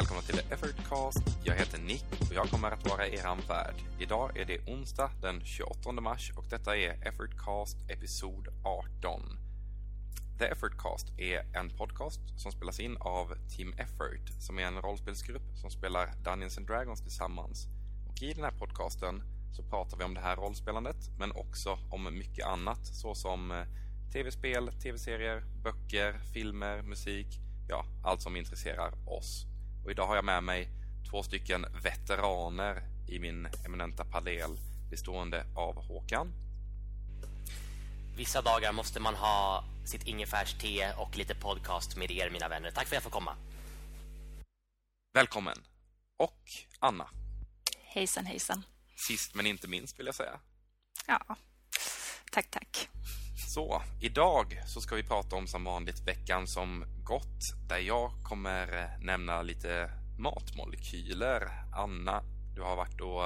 välkomna till The Effortcast. Jag heter Nick och jag kommer att vara er värd. Idag är det onsdag den 28 mars och detta är Effortcast episod 18. The Effortcast är en podcast som spelas in av Team Effort som är en rollspelsgrupp som spelar Dungeons and Dragons tillsammans. Och i den här podcasten så pratar vi om det här rollspelandet men också om mycket annat såsom eh, tv-spel, tv-serier, böcker, filmer, musik, ja, allt som intresserar oss. Och idag har jag med mig två stycken veteraner i min eminenta panel bestående av Håkan. Vissa dagar måste man ha sitt ingefärste och lite podcast med er, mina vänner. Tack för att jag får komma. Välkommen. Och Anna. Hejsan, hejsan. Sist men inte minst vill jag säga. Ja, tack, tack. Så, idag så ska vi prata om som vanligt veckan som gått där jag kommer eh, nämna lite matmolekyler. Anna, du har varit och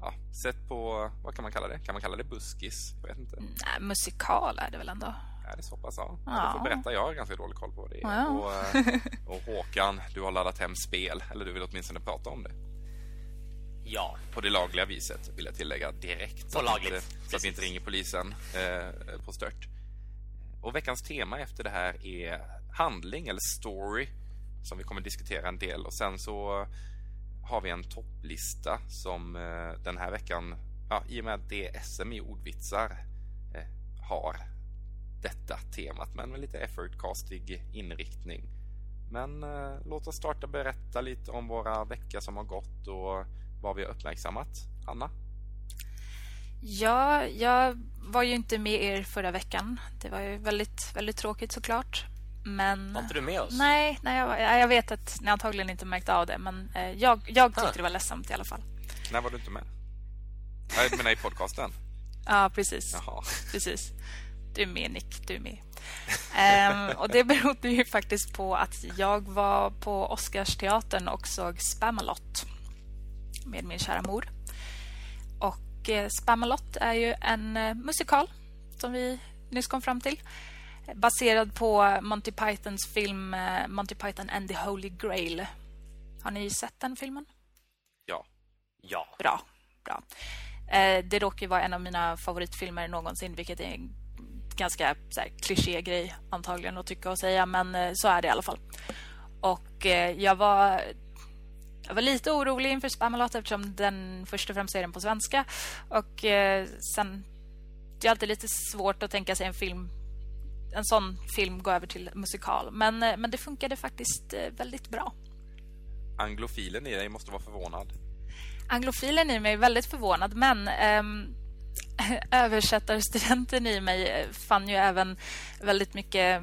ja, sett på, vad kan man kalla det? Kan man kalla det buskis? Jag vet inte. Nej, musikal är det väl ändå? Är det så pass? Ja. Ja. Får berätta, jag har ganska dålig koll på det. Ja. Och, eh, och Håkan, du har laddat hem spel, eller du vill åtminstone prata om det. Ja, På det lagliga viset, vill jag tillägga direkt. Så, På att, lagligt, så att vi inte ringer polisen eh, på stört. Och veckans tema efter det här är handling eller story som vi kommer diskutera en del. Och sen så har vi en topplista som eh, den här veckan, ja, i och med att det är SM i ordvitsar, eh, har detta temat, men med lite effortcastig inriktning. Men eh, låt oss starta berätta lite om våra veckor som har gått och vad vi har uppmärksammat. Anna? Ja, jag var ju inte med er förra veckan. Det var ju väldigt, väldigt tråkigt såklart. Men... var inte du med oss? Nej, nej jag, ja, jag vet att ni antagligen inte märkte av det. Men eh, jag, jag tyckte Ah. det var ledsamt i alla fall. När var du inte med? Jag menar i podcasten. Ja, precis. Jaha. Precis. Du är med, Nick. Du är med. Ehm, och det berodde ju faktiskt på att jag var på Oscarsteatern och såg Spamalot med min kära mor. Och eh, Spamalot är ju en eh, musikal som vi nyss kom fram till. Baserad på Monty Pythons film eh, Monty Python and the Holy Grail. Har ni sett den filmen? Ja. ja. Bra, bra. Det råkar ju vara en av mina favoritfilmer någonsin, vilket är en ganska så här, klichégrej antagligen att tycka och säga, men så är det i alla fall. Och jag var jag var lite orolig inför Spamalot eftersom den först och främst är den på svenska. Och eh, sen... Det är alltid lite svårt att tänka sig en film en sån film gå över till musikal. Men, eh, men det funkade faktiskt eh, väldigt bra. Anglofilen i dig måste vara förvånad. Anglofilen i mig är väldigt förvånad, men ehm, översättarstudenten i mig fann ju även väldigt mycket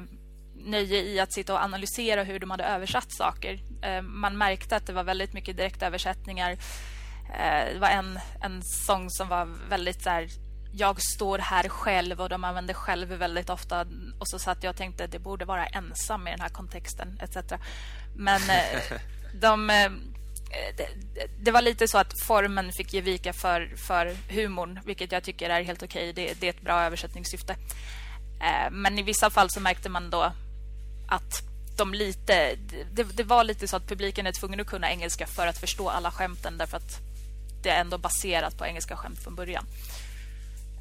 nöje i att sitta och analysera hur de hade översatt saker. Eh, man märkte att det var väldigt mycket direktöversättningar. Eh, det var en, en sång som var väldigt så här jag står här själv och de använde själv väldigt ofta och så satt jag och tänkte det borde vara ensam i den här kontexten etc. Men eh, de det, det var lite så att formen fick ge vika för, för humorn, vilket jag tycker är helt okej. Det, det är ett bra översättningssyfte. Men i vissa fall så märkte man då att de lite... Det, det var lite så att publiken är tvungen att kunna engelska för att förstå alla skämten därför att det är ändå baserat på engelska skämt från början.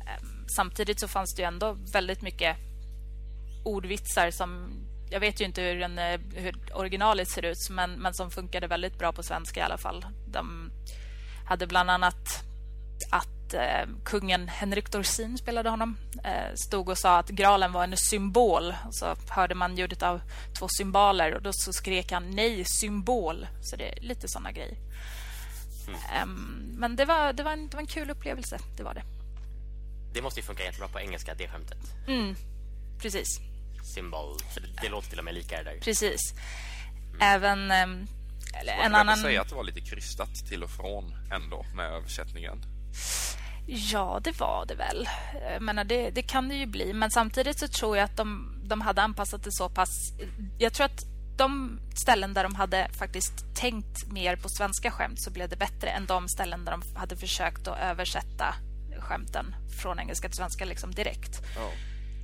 Ehm, samtidigt så fanns det ju ändå väldigt mycket ordvitsar som jag vet ju inte hur, den, eh, hur originalet ser ut men, men som funkade väldigt bra på svenska i alla fall. De hade bland annat att eh, kungen Henrik Dorsin spelade honom eh, stod och sa att graalen var en symbol. Så hörde man ljudet av två symboler och då så skrek han nej, symbol. Så det är lite såna grejer. Ehm, men det var, det, var en, det var en kul upplevelse, det var det. Det måste ju funka jättebra på engelska, det skämtet. Precis. Symbol. För det, det låter till och med lika där. Precis. Även ehm, eller Man en kan annan... ändå säga att det var lite krystat till och från ändå med översättningen. Ja, det var det väl. Jag menar, det, det kan det ju bli. Men samtidigt så tror jag att de, de hade anpassat det så pass... Jag tror att de ställen där de hade faktiskt tänkt mer på svenska skämt så blev det bättre än de ställen där de hade försökt att översätta skämten från engelska till svenska liksom direkt. Ja.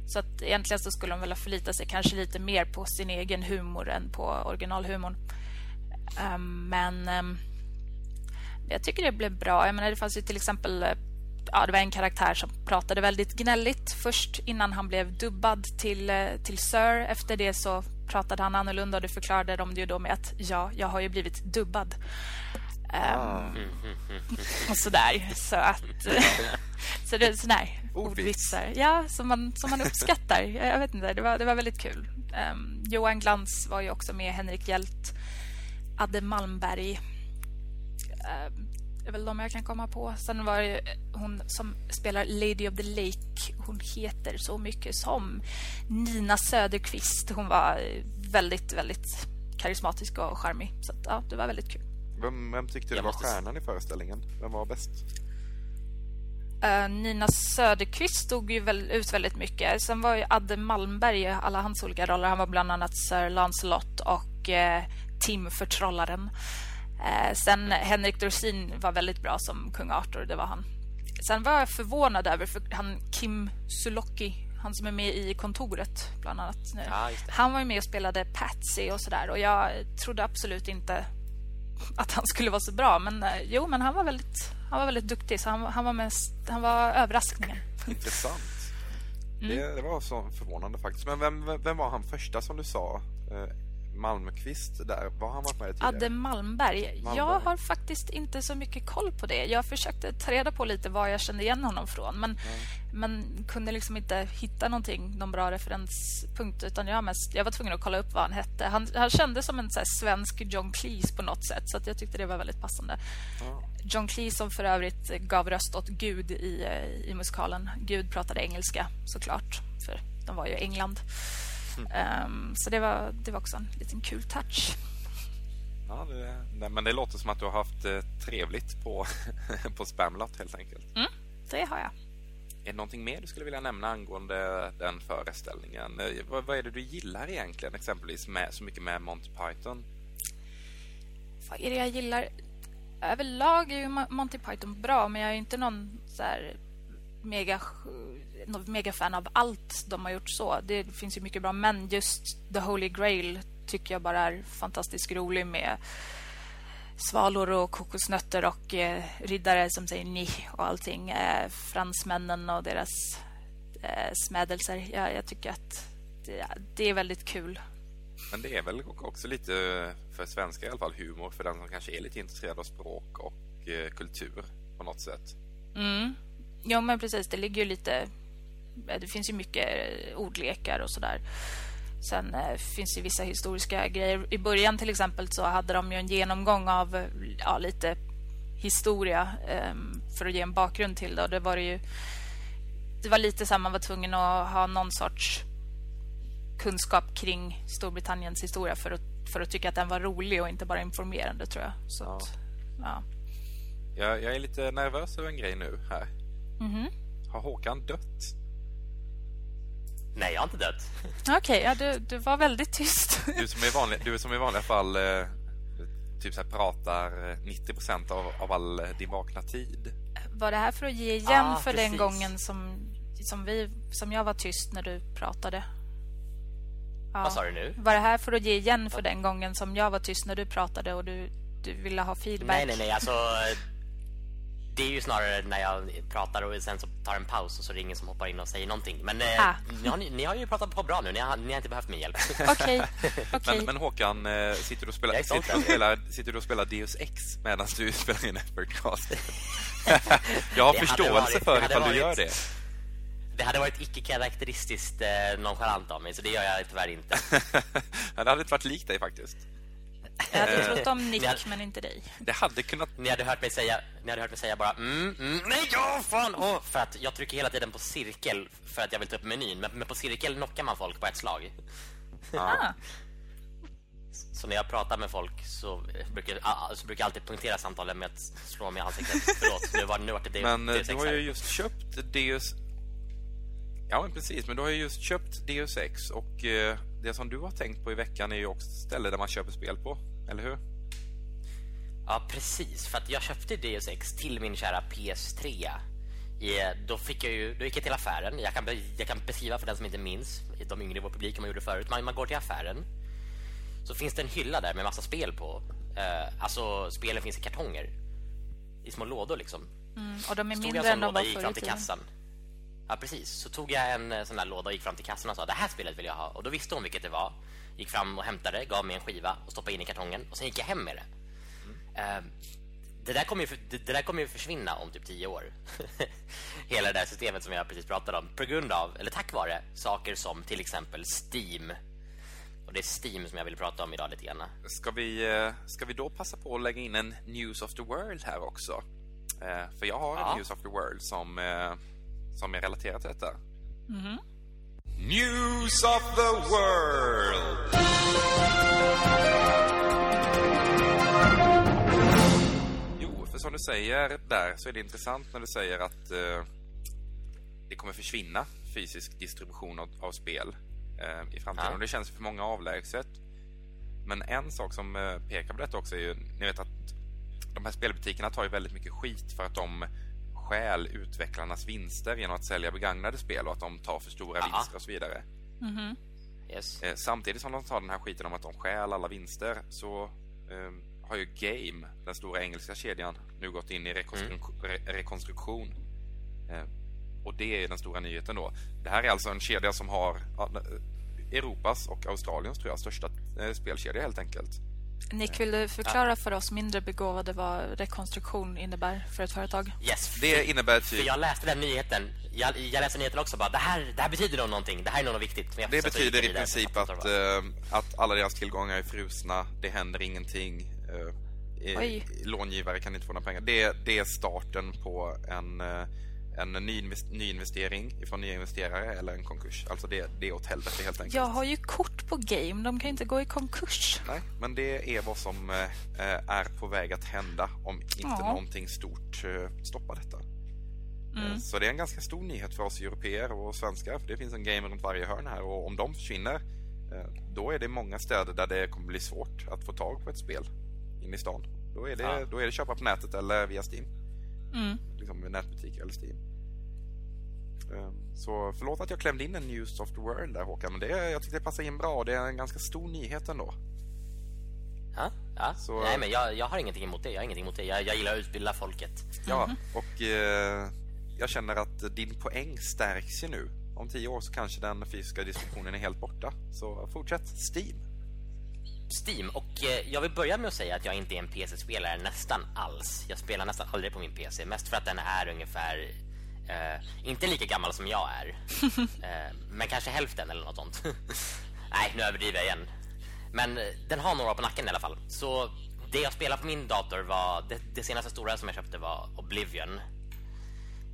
Så att egentligen så skulle de vilja förlita sig kanske lite mer på sin egen humor än på originalhumorn. Um, men um, jag tycker det blev bra. Jag menar, det fanns ju till exempel ja, det var en karaktär som pratade väldigt gnälligt först innan han blev dubbad till, till Sir. Efter det så pratade han annorlunda och det förklarade de ju då med att ja, jag har ju blivit dubbad. Um, och sådär. Så att... så det är sådär ordvitsar. Ja, som man, som man uppskattar. Jag vet inte, det var, det var väldigt kul. Um, Johan Glans var ju också med, Henrik Hjält, Adde Malmberg. Det är väl de jag kan komma på. Sen var det hon som spelar Lady of the Lake. Hon heter så mycket som Nina Söderqvist. Hon var väldigt, väldigt karismatisk och charmig. Så att, ja, det var väldigt kul. Vem, vem tyckte du var måste... stjärnan i föreställningen? Vem var bäst? Uh, Nina Söderqvist stod ju väl ut väldigt mycket. Sen var ju Adde Malmberg i alla hans olika roller. Han var bland annat Sir Lancelot och uh, Tim Förtrollaren. Uh, sen Henrik Dorsin var väldigt bra som kung Arthur, det var han. Sen var jag förvånad över för han Kim Sulocki, han som är med i kontoret bland annat. Ja, han var ju med och spelade Patsy och sådär och jag trodde absolut inte att han skulle vara så bra. Men eh, jo, men han var väldigt, han var väldigt duktig. Så han, han var, mest, han var överraskningen. Intressant. Mm. Det, det, var så förvånande faktiskt. Men vem, vem var han första som du sa? Malmqvist där, var han varit med tidigare? Adde Malmberg. Malmberg. Jag har faktiskt inte så mycket koll på det. Jag försökte ta reda på lite var jag kände igen honom från. Men, mm. men kunde liksom inte hitta någonting, någon bra referenspunkt. Utan jag, mest, jag var tvungen att kolla upp vad han hette. Han, han kändes som en svensk John Cleese på något sätt. Så jag tyckte det var väldigt passande. Mm. John Cleese som för övrigt gav röst åt Gud i, i musikalen. Gud pratade engelska såklart. För de var ju i England. Um, så det var, det var också en liten kul touch. Ja, det, men det låter som att du har haft eh, trevligt på, på Spamlot helt enkelt. Mm, det har jag. Är det någonting mer du skulle vilja nämna angående den föreställningen? Eh, vad, vad är det du gillar egentligen, exempelvis med, så mycket med Monty Python? Vad är det jag gillar? Överlag är ju Monty Python bra, men jag är inte någon så här mega något megafan av allt de har gjort så. Det finns ju mycket bra, men just The Holy Grail tycker jag bara är fantastiskt rolig med svalor och kokosnötter och eh, riddare som säger ni och allting. Eh, fransmännen och deras eh, smädelser. Ja, jag tycker att det, det, är väldigt kul. Men det är väl också lite för svenskar i alla fall humor för den som kanske är lite intresserad av språk och eh, kultur på något sätt. Mm. Ja, men precis. Det ligger ju lite det finns ju mycket ordlekar och sådär. Sen eh, finns det vissa historiska grejer. I början till exempel så hade de ju en genomgång av ja, lite historia eh, för att ge en bakgrund till det. Och det var det ju... Det var lite så att man var tvungen att ha någon sorts kunskap kring Storbritanniens historia för att, för att tycka att den var rolig och inte bara informerande, tror jag. Så ja. Att, ja. Jag, jag, är lite nervös över en grej nu här. Mm -hmm. Har Håkan dött? Nej, jag har inte dött. Okej, okay, ja, du, du var väldigt tyst. Du som i vanliga, du som i vanliga fall eh, typ så här, pratar 90% av, av all eh, din vakna tid. Var det här för att ge igen ah, för precis. den gången som, som, vi, som jag var tyst när du pratade? Ja. Vad sa du nu? Var det här för att ge igen för den gången som jag var tyst när du pratade och du, du ville ha feedback? Nej, nej, nej. Alltså, det är ju snarare när jag pratar och sen så tar en paus och så är det ingen som hoppar in och säger någonting. Men eh, ah. ni, har, ni, har ju pratat på bra nu. Ni har, ni har inte behövt min hjälp. Okej. Okay. Men, men, Håkan, eh, sitter du och spelar, sitter du och spelar, sitter du och spelar Deus Ex medan du spelar in Effortcast? jag har det förståelse varit, för ifall varit, du gör det. Det hade varit icke-karaktäristiskt eh, nonchalant av mig, så det gör jag tyvärr inte. det hade inte varit likt dig faktiskt. Jag hade trott om Nick, hade, men inte dig. Det hade kunnat... Ni hade hört mig säga, ni hade hört mig säga bara mm, mm, nej, ja, fan! Oh, för att jag trycker hela tiden på cirkel för att jag vill ta upp menyn. Men, men på cirkel knockar man folk på ett slag. Ah. Så när jag pratar med folk så brukar, så brukar jag alltid punktera samtalen med att slå mig i ansiktet. Förlåt, nu var, nu var det Deus Men Deus du har ju just köpt Deus... Ja, men precis. Men du har ju just köpt Deus Ex och... Eh det som du har tänkt på i veckan är ju också ett ställe där man köper spel på, eller hur? Ja, precis. För att jag köpte Deus Ex till min kära PS3. Då, fick jag ju, då gick jag till affären. Jag kan, jag kan beskriva för den som inte minns, de yngre i vår publik, man gjorde förut. Man, man går till affären. Så finns det en hylla där med massa spel på. Eh, alltså, spelen finns i kartonger. I små lådor liksom. Mm, och de är Så tog mindre jag en än de låda var och gick förr fram i till tiden. kassan. Ja, precis. Så tog jag en eh, sån där låda och gick fram till kassan och sa det här spelet vill jag ha. Och då visste hon vilket det var. Gick fram och hämtade, gav mig en skiva och stoppade in i kartongen. Och sen gick jag hem med det. Eh, det där kommer ju, det, det där kommer ju försvinna om typ tio år. Hela det där systemet som jag precis pratade om. På grund av, eller tack vare, saker som till exempel Steam. Och det är Steam som jag vill prata om idag lite grann. Ska vi, eh, ska vi då passa på att lägga in en News of the World här också? Eh, För jag har Ja. en News of the World som, som är relaterad till detta. News of the World! Jo, för som du säger där så är det intressant när du säger att eh, det kommer försvinna fysisk distribution av, av spel eh, i framtiden. Ja. Och det känns för många avlägset. Men en sak som eh, pekar på detta också är ju, ni vet att de här spelbutikerna tar ju väldigt mycket skit för att de stjäl utvecklarnas vinster genom att sälja begagnade spel och att de tar för stora Ja. vinster och så vidare. Yes. Eh, samtidigt som de tar den här skiten om att de stjäl alla vinster så eh, har ju Game, den stora engelska kedjan, nu gått in i rekonstru- re- rekonstruktion. Eh, och det är den stora nyheten då. Det här är alltså en kedja som har Europas och Australiens tror jag största eh, spelkedja helt enkelt. Nick, vill du förklara för oss mindre begåvade vad rekonstruktion innebär för ett företag? Yes. Det innebär För typ jag läste den nyheten. Jag, jag läste nyheten också bara, det här, det här betyder nog någonting. Det här är nog viktigt. Det betyder i princip för att, vad- eh, att alla deras tillgångar är frusna, det händer ingenting. eh, eh, Oj. långivare kan inte få några pengar. Det, det är starten på en, en nyinvest- nyinvestering från nya investerare eller en konkurs. Alltså det, det är åt helvete helt enkelt. Jag har ju kort på game. De kan inte gå i konkurs. Nej, men det är vad som eh, är på väg att hända om inte Ja. någonting stort eh, stoppar detta. Eh, Så det är en ganska stor nyhet för oss europeer och svenskar. För det finns en game runt varje hörn här och om de försvinner då är det många städer där det kommer bli svårt att få tag på ett spel inne i stan. Då är det, Ja. då är det köpa på nätet eller via Steam. Mm. Liksom med nätbutiker eller Steam. Eh, Så förlåt att jag klämde in en News of the World där Håkan, men det, jag tyckte det passar in bra. Det är en ganska stor nyhet ändå. Ja, ja. Så- Nej, men jag, jag har ingenting emot det. Jag har ingenting emot det. Jag, jag gillar att utbilda folket. Ja, och eh, jag känner att din poäng stärks ju nu. Om tio år så kanske den fysiska distributionen är helt borta. Så fortsätt Steam. Steam. Och eh, jag vill börja med att säga att jag inte är en PC-spelare nästan alls. Jag spelar nästan aldrig på min PC. Mest för att den är ungefär... Eh, inte lika gammal som jag är. eh, men kanske hälften eller något sånt. Nej, nu överdriver jag igen. Men eh, den har några på nacken i alla fall. Så det jag spelar på min dator var... Det, det senaste stora som jag köpte var Oblivion.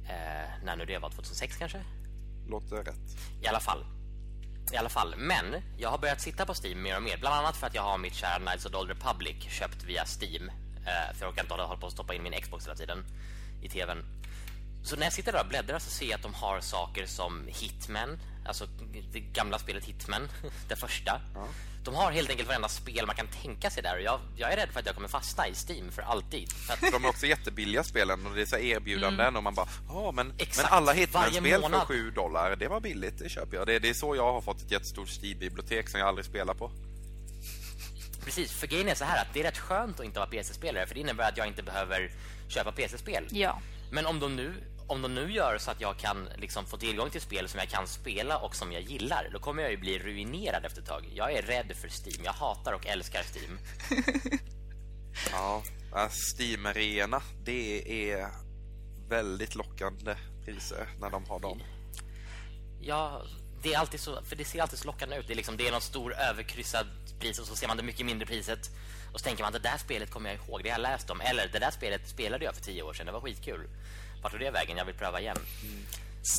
Eh, när nu det var, 2006 kanske? Låter rätt. I alla fall. I alla fall. Men jag har börjat sitta på Steam mer och mer. Bland annat för att jag har mitt kära Knights of the Old Republic köpt via Steam. Eh, för jag orkar inte hålla hålla på att stoppa in min Xbox hela tiden i tvn. Så när jag sitter där och bläddrar så ser jag att de har saker som Hitman. Alltså det gamla spelet Hitman. Det första. De har helt enkelt varenda spel man kan tänka sig där. Och jag, jag är rädd för att jag kommer fastna i Steam för alltid. För att De är också jättebilliga spelen och det är så erbjudanden och man bara ja men, men Exakt. alla Varje Hitman-spel för månad. 7 dollar, det var billigt, det köper jag. Det, det är så jag har fått ett jättestort Steam-bibliotek som jag aldrig spelar på. Precis, för grejen är så här att det är rätt skönt att inte vara PC-spelare för det innebär att jag inte behöver köpa PC-spel. Ja. Men om de nu om de nu gör så att jag kan liksom få tillgång till spel som jag kan spela och som jag gillar, då kommer jag ju bli ruinerad efter ett tag. Jag är rädd för Steam. Jag hatar och älskar Steam. Ja, äh, Steam-reorna, det är väldigt lockande priser när de har dem. Ja, det är alltid så för det ser alltid så lockande ut. Det är liksom det är någon stor överkryssad pris och så ser man det mycket mindre priset och så tänker man att det där spelet kommer jag ihåg, det har jag läst om eller det där spelet spelade jag för tio år sedan. Det var skitkul. Vart tog det vägen? Jag vill pröva igen.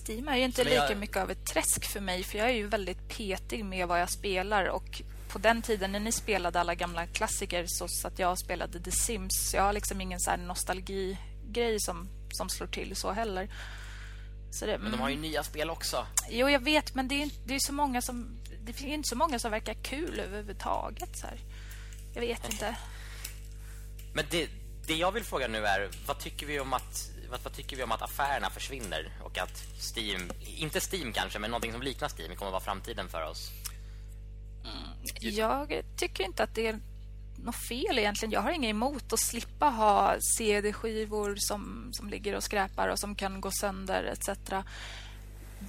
Steam är ju inte jag- lika mycket av ett träsk för mig för jag är ju väldigt petig med vad jag spelar och på den tiden när ni spelade alla gamla klassiker så satt jag och spelade The Sims. Så jag har liksom ingen så här nostalgigrej som, som slår till så heller. Så det, Men de har ju nya spel också. Jo, jag vet, men det är ju det är så många som det finns inte så många som verkar kul överhuvudtaget så här. Jag vet inte. Men det, det jag vill fråga nu är vad tycker vi om att vad, vad tycker vi om att affärerna försvinner och att Steam, inte Steam kanske, men någonting som liknar Steam kommer vara framtiden för oss. Jag tycker inte att det är något fel egentligen. Jag har inget emot att slippa ha CD-skivor som, som ligger och skräpar och som kan gå sönder etc.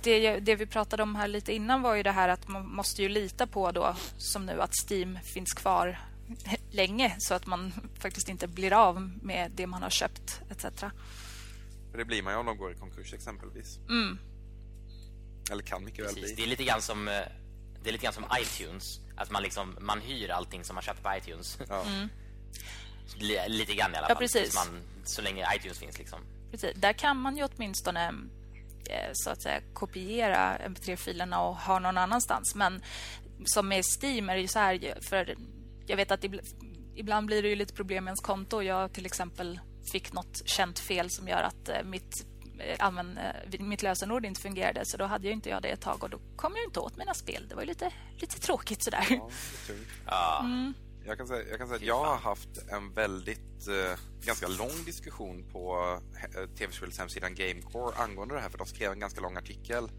Det, det, vi pratade om här lite innan var ju det här att man måste ju lita på då som nu att Steam finns kvar länge så att man faktiskt inte blir av med det man har köpt etc. För det blir man ju om de går i konkurs exempelvis. Mm. Eller kan mycket väl bli. Det är lite grann som eh, det är lite grann som iTunes att man liksom man hyr allting som man köper på iTunes. Ja. Mm. lite grann i alla Ja, fall. precis. Så, man, så länge iTunes finns liksom. Precis. Där kan man ju åtminstone eh, så att säga kopiera mp3-filerna och ha någon annanstans. Men som med Steam är det ju så här för jag vet att ibl- ibland blir det ju lite problem med ens konto. Jag till exempel fick något känt fel som gör att eh, mitt eh, använd, eh, mitt lösenord inte fungerade så då hade jag inte jag det ett tag och då kom jag inte åt mina spel. Det var ju lite, lite tråkigt sådär. Ja, tungt. Ja. Jag kan säga, jag kan säga att jag har haft en väldigt eh, ganska lång diskussion på eh, tv-spelshemsidan Gamecore angående det här för de skrev en ganska lång artikel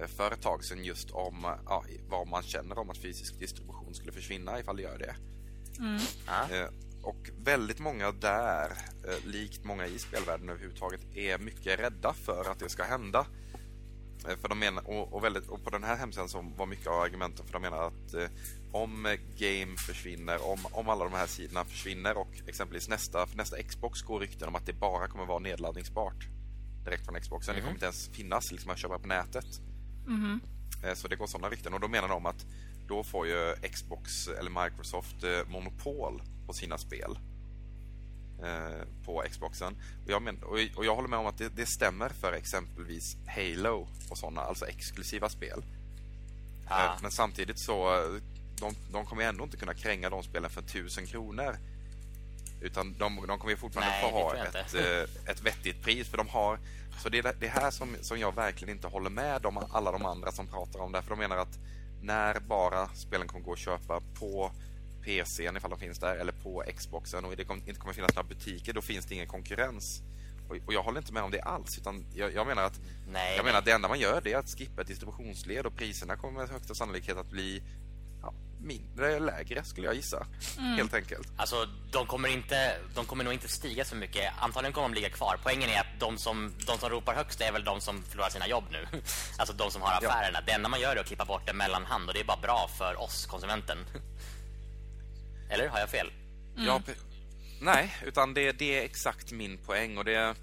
eh, för ett tag sedan just om eh, ja, vad man känner om att fysisk distribution skulle försvinna ifall det gör det. Ja. Eh, och väldigt många där, eh, likt många i spelvärlden överhuvudtaget, är mycket rädda för att det ska hända. Eh, För de menar, och, och, väldigt, och på den här hemsidan så var mycket av argumenten för de menar att eh, om Game försvinner, om, om alla de här sidorna försvinner och exempelvis nästa, för nästa Xbox går rykten om att det bara kommer vara nedladdningsbart direkt från Xboxen. Det kommer inte ens finnas liksom att köpa på nätet. Eh, Så det går sådana rykten och då menar de att då får ju Xbox eller Microsoft eh, monopol på sina spel eh, på Xboxen. Och jag, men, och, och jag håller med om att det, det stämmer för exempelvis Halo och sådana, alltså exklusiva spel. Eh, Men samtidigt så de, de kommer ändå inte kunna kränga de spelen för tusen kronor. Utan de, de kommer ju fortfarande Nej, få ha ett, eh, ett vettigt pris. För de har... Så det är det här som, som jag verkligen inte håller med om alla de andra som pratar om det. För de menar att när bara spelen kommer gå att köpa på PCn ifall de finns där eller på Xboxen och det kommer, inte kommer finnas några butiker, då finns det ingen konkurrens. Och, och jag håller inte med om det alls. Utan jag, jag menar att Nej, jag menar att det enda man gör det är att skippa ett distributionsled och priserna kommer med högsta sannolikhet att bli ja, mindre, lägre skulle jag gissa. Helt enkelt. Alltså, de kommer, inte, de kommer nog inte stiga så mycket. Antagligen kommer de ligga kvar. Poängen är att de som, de som ropar högst är väl de som förlorar sina jobb nu. Alltså de som har affärerna. Det enda man gör är att klippa bort en mellanhand och det är bara bra för oss, konsumenten. Eller har jag fel? Ja, pe- nej, utan det, det är exakt min poäng och det...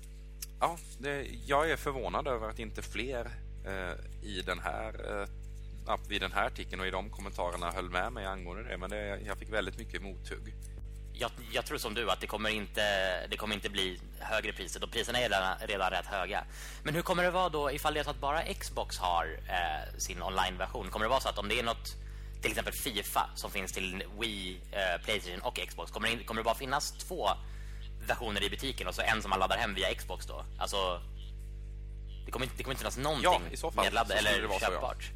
Ja, det, jag är förvånad över att inte fler eh, i den här eh, vid den här artikeln och i de kommentarerna höll med mig angående det. Men det, jag fick väldigt mycket mothugg. Jag, jag tror som du att det kommer inte det kommer inte bli högre priser. Och priserna är redan, redan rätt höga. Men hur kommer det vara då ifall det är så att bara Xbox har eh, sin online-version? Kommer det vara så att om det är något till exempel Fifa som finns till Wii, eh, Playstation och Xbox kommer det, kommer det bara finnas två versioner i butiken och så en som man laddar hem via Xbox då? Alltså det kommer inte, det kommer inte finnas någonting Ja, i så fall nedladd så skulle det eller så, ja. köpbart.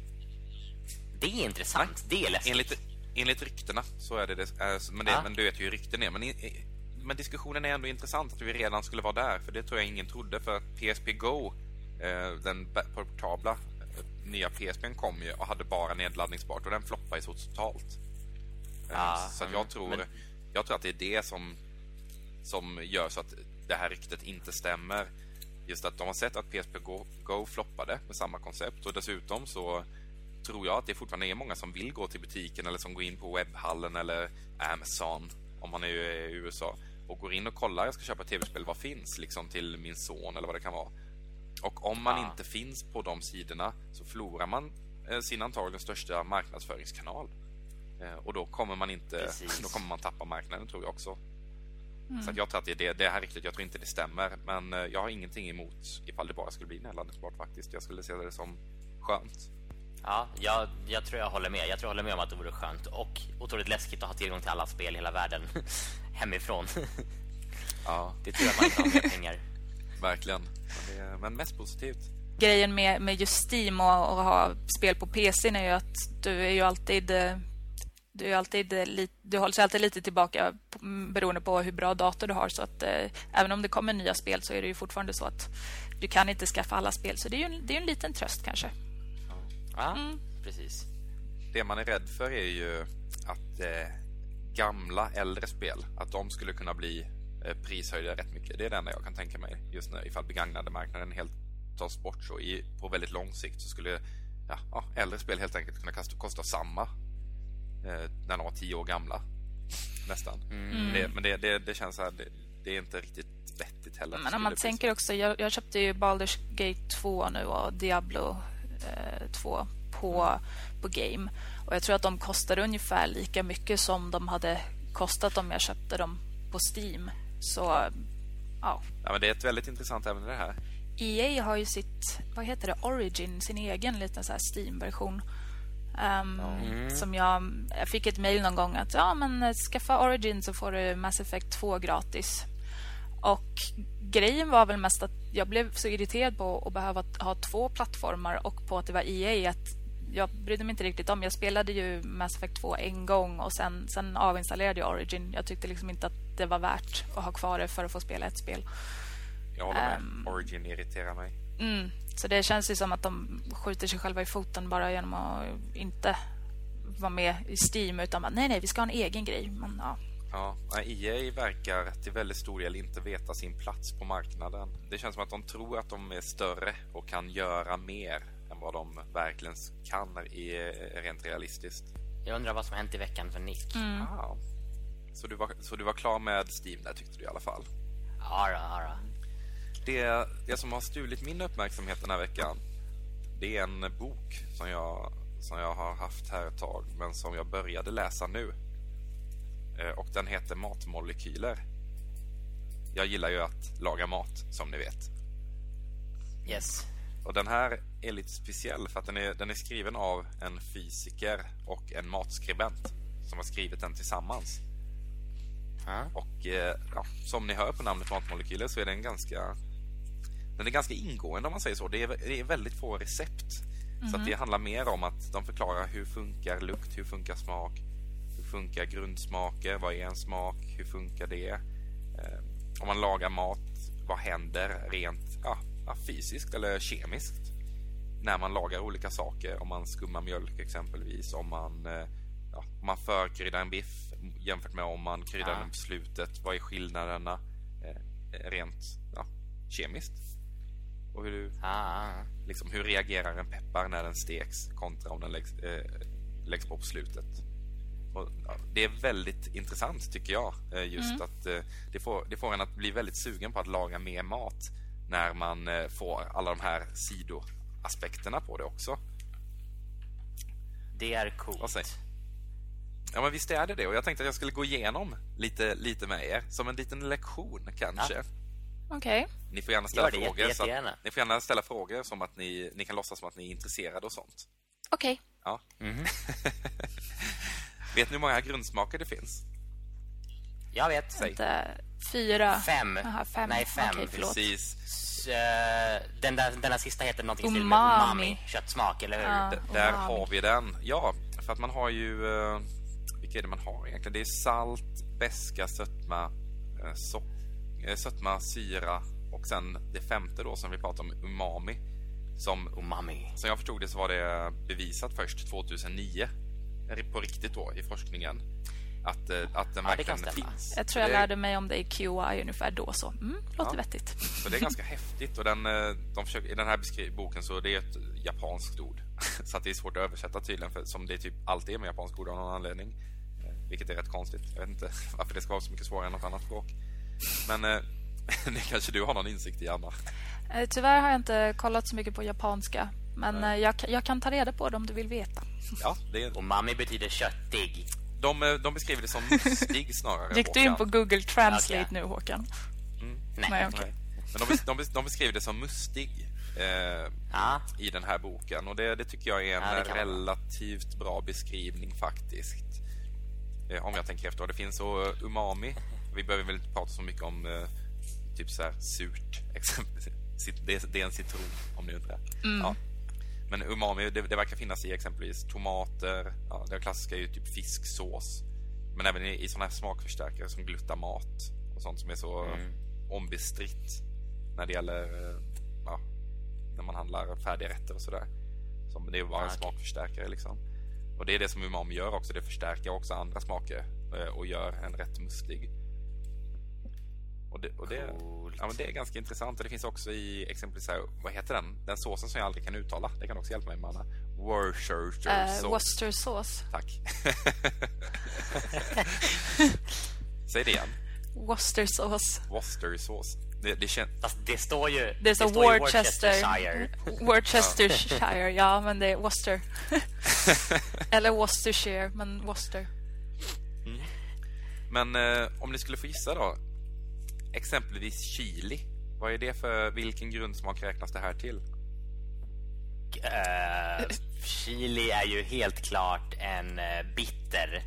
Det är intressant. Det är läskigt. Enligt, enligt ryktena så är det det. eh, Men, det, Ja. men du vet ju hur rykten är. Men, i- men diskussionen är ändå intressant att vi redan skulle vara där. För det tror jag ingen trodde. För att PSP Go, eh, den portabla nya PSPn kom ju och hade bara nedladdningsbart. Och den floppade ju så totalt. Eh, Ja, så att mm, jag tror, men- jag tror att det är det som, som gör så att det här ryktet inte stämmer. Just att de har sett att PSP Go, Go floppade med samma koncept. Och dessutom så tror jag att det fortfarande är många som vill gå till butiken eller som går in på webbhallen eller Amazon om man är i USA och går in och kollar, jag ska köpa tv-spel, vad finns liksom till min son eller vad det kan vara. Och om man Ja. inte finns på de sidorna så förlorar man eh, sin antagligen största marknadsföringskanal. Eh, och då kommer man inte, Precis. då kommer man tappa marknaden tror jag också. Så att jag tror att det är det, det här riktigt, jag tror inte det stämmer. Men eh, jag har ingenting emot ifall det bara skulle bli nedladdningsbart faktiskt. Jag skulle se det som skönt. Ja, jag, jag tror jag håller med. Jag tror jag håller med om att det vore skönt och otroligt läskigt att ha tillgång till alla spel i hela världen hemifrån. Ja, Det tror jag man inte har mer pengar. Verkligen. Men, det, är- men mest positivt. Grejen med, med just Steam och, och ha spel på PC är ju att du är ju alltid... eh, Du, är alltid eh, li, du hålls alltid lite tillbaka p- m, beroende på hur bra dator du har. Så att eh, Även om det kommer nya spel så är det ju fortfarande så att du kan inte skaffa alla spel. Så det är ju en, det är en liten tröst kanske. Ja, precis. Det man är rädd för är ju att eh, gamla, äldre spel, att de skulle kunna bli prishöjda rätt mycket. Det är det enda jag kan tänka mig just nu. Ifall begagnade marknaden helt tas bort så i, på väldigt lång sikt så skulle ja, ja, äldre spel helt enkelt kunna kosta, kosta samma eh, när de var tio år gamla. Nästan. Mm. Det, men det, det, det känns så här, det, det, är inte riktigt vettigt heller. Men om man tänker också, jag, jag, köpte ju Baldur's Gate 2 nu och Diablo eh, 2 på, mm. på Game. Och jag tror att de kostade ungefär lika mycket som de hade kostat om jag köpte dem på Steam. Så, ja. ja men det är ett väldigt intressant ämne det här. EA har ju sitt, vad heter det, Origin, sin egen liten så Steam-version. Um, mm. Som jag, jag fick ett mejl någon gång att ja, men skaffa Origin så får du Mass Effect 2 gratis. Och grejen var väl mest att jag blev så irriterad på att behöva ha två plattformar och på att det var EA att jag brydde mig inte riktigt om. Jag spelade ju Mass Effect 2 en gång och sen, sen avinstallerade jag Origin. Jag tyckte liksom inte att det var värt att ha kvar det för att få spela ett spel. Jag håller med. Um, Origin irriterar mig. Mm, så det känns ju som att de skjuter sig själva i foten bara genom att inte vara med i Steam utan bara, nej, nej, vi ska ha en egen grej. Men, ja. Ja, EA verkar till väldigt stor del inte veta sin plats på marknaden. Det känns som att de tror att de är större och kan göra mer än vad de verkligen kan i, rent realistiskt. Jag undrar vad som hänt i veckan för Nick. Mm. Ah, så, du var, så du var klar med Steam där tyckte du i alla fall? Ja, då, ja då. Det, det som har stulit min uppmärksamhet den här veckan det är en bok som jag, som jag har haft här ett tag men som jag började läsa nu. Eh, och den heter Matmolekyler. Jag gillar ju att laga mat, som ni vet. Yes. Och den här är lite speciell för att den är, den är skriven av en fysiker och en matskribent som har skrivit den tillsammans. Mm. Och eh, ja, som ni hör på namnet Matmolekyler så är den ganska den är ganska ingående om man säger så. Det är, det är väldigt få recept. Mm. Så att det mhm. handlar mer om att de förklarar hur funkar lukt, hur funkar smak, hur funkar grundsmaker, vad är en smak, hur funkar det? Eh, om man lagar mat, vad händer rent ja, fysiskt eller kemiskt när man lagar olika saker? Om man skummar mjölk exempelvis, om man, eh, ja, om man förkryddar en biff jämfört med om man kryddar ja. den på slutet. Vad är skillnaderna eh, rent ja, kemiskt? Och hur, du, ah. liksom, hur reagerar en peppar när den steks kontra om den läggs, eh, läggs på på slutet? Och, ja, det är väldigt intressant tycker jag. Eh, just mm. att eh, det, får, det får en att bli väldigt sugen på att laga mer mat när man eh, får alla de här sidoaspekterna på det också. Det är coolt. Ja, men visst är det det. Och jag tänkte att jag skulle gå igenom lite, lite med er. Som en liten lektion kanske. Ja. Okej. Okay. Ni får gärna ställa frågor. Jätte, så att, ni får gärna ställa frågor som att ni, ni kan låtsas som att ni är intresserade och sånt. Okej. Okay. Ja. Mm -hmm. vet ni hur många grundsmaker det finns? Jag vet. Säg. Fyra. Fem. Aha, fem. Nej, fem. Okay, Precis. Så, den, där, den där sista heter någonting umami. med umami. Köttsmak, eller hur? Ja, där har vi den. Ja, för att man har ju... Uh, vilka är det man har egentligen? Det är salt, beska, sötma, uh, Eh, sötma, syra och sen det femte då som vi pratar om, umami. Som, umami. Som jag förstod det så var det bevisat först 2009 på riktigt då i forskningen att, eh, att den ja, verkligen finns. Jag tror jag lärde mig om det i QI ungefär då så. Mm, låter ja. vettigt. Så det är ganska häftigt och den, eh, de försöker, i den här boken så det är ett japanskt ord. Så att det är svårt att översätta tydligen för, som det typ alltid är med japanska ord av någon anledning. Vilket är rätt konstigt. Jag vet inte varför det ska vara så mycket svårare än något annat språk. Men eh, det kanske du har någon insikt i, Anna? Eh, tyvärr har jag inte kollat så mycket på japanska. Men eh, jag, jag, kan ta reda på det om du vill veta. Ja, det är... Och mami betyder köttig. De, eh, de beskriver det som mustig snarare. Gick du in på Google Translate okay. nu, Håkan? Mm. Nej. Nej, okay. Men de, de, de beskriver det som mustig eh, ah. i den här boken. Och det, det tycker jag är en ja, relativt bra beskrivning faktiskt. Eh, om jag tänker efter. Det finns så umami vi behöver väl inte prata så mycket om eh, typ så här surt exempelvis. Det, det är en citron om ni undrar. Mm. Ja. Men umami, det, det, verkar finnas i exempelvis tomater. Ja, det klassiska är ju typ fisksås. Men även i, i sådana här smakförstärkare som glutamat och sånt som är så mm. ombestritt när det gäller ja, när man handlar färdiga rätter och sådär. Som det är bara en ah, smakförstärkare liksom. Och det är det som umami gör också. Det förstärker också andra smaker eh, och gör en rätt mustig. Och det, och det, ja, men det är ganska intressant. Och det finns också i exempelvis, här, vad heter den? Den såsen som jag aldrig kan uttala. Det kan också hjälpa mig med Anna. Worcestershire Uh, sauce. Worcestersås. Tack. Säg det igen. Worcestersås. Worcestersås. Det, det känns... Det står ju... Det står står ju Worcester. Worcestershire. Worcestershire, ja men det är Worcester. Eller Worcestershire, men Worcester. Men eh, om ni skulle få gissa då. Exempelvis chili. Vad är det för, vilken grundsmak räknas det här till? Eh, chili är ju helt klart en eh, bitter.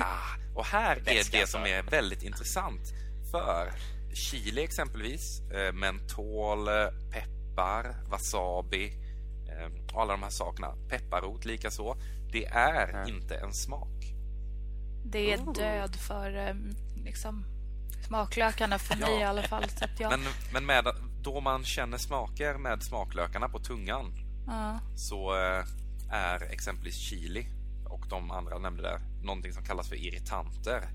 Ah, och här är det alltså. som är väldigt intressant. För chili exempelvis, eh, mentol, eh, peppar, wasabi eh, och alla de här sakerna. Pepparrot likaså. Det är inte en smak. Det är död för eh, liksom, smaklökarna för mig Ja. i alla fall. Så jag, Men, men med, då man känner smaker med smaklökarna på tungan ja. så eh, är exempelvis chili och de andra nämnde där någonting som kallas för irritanter.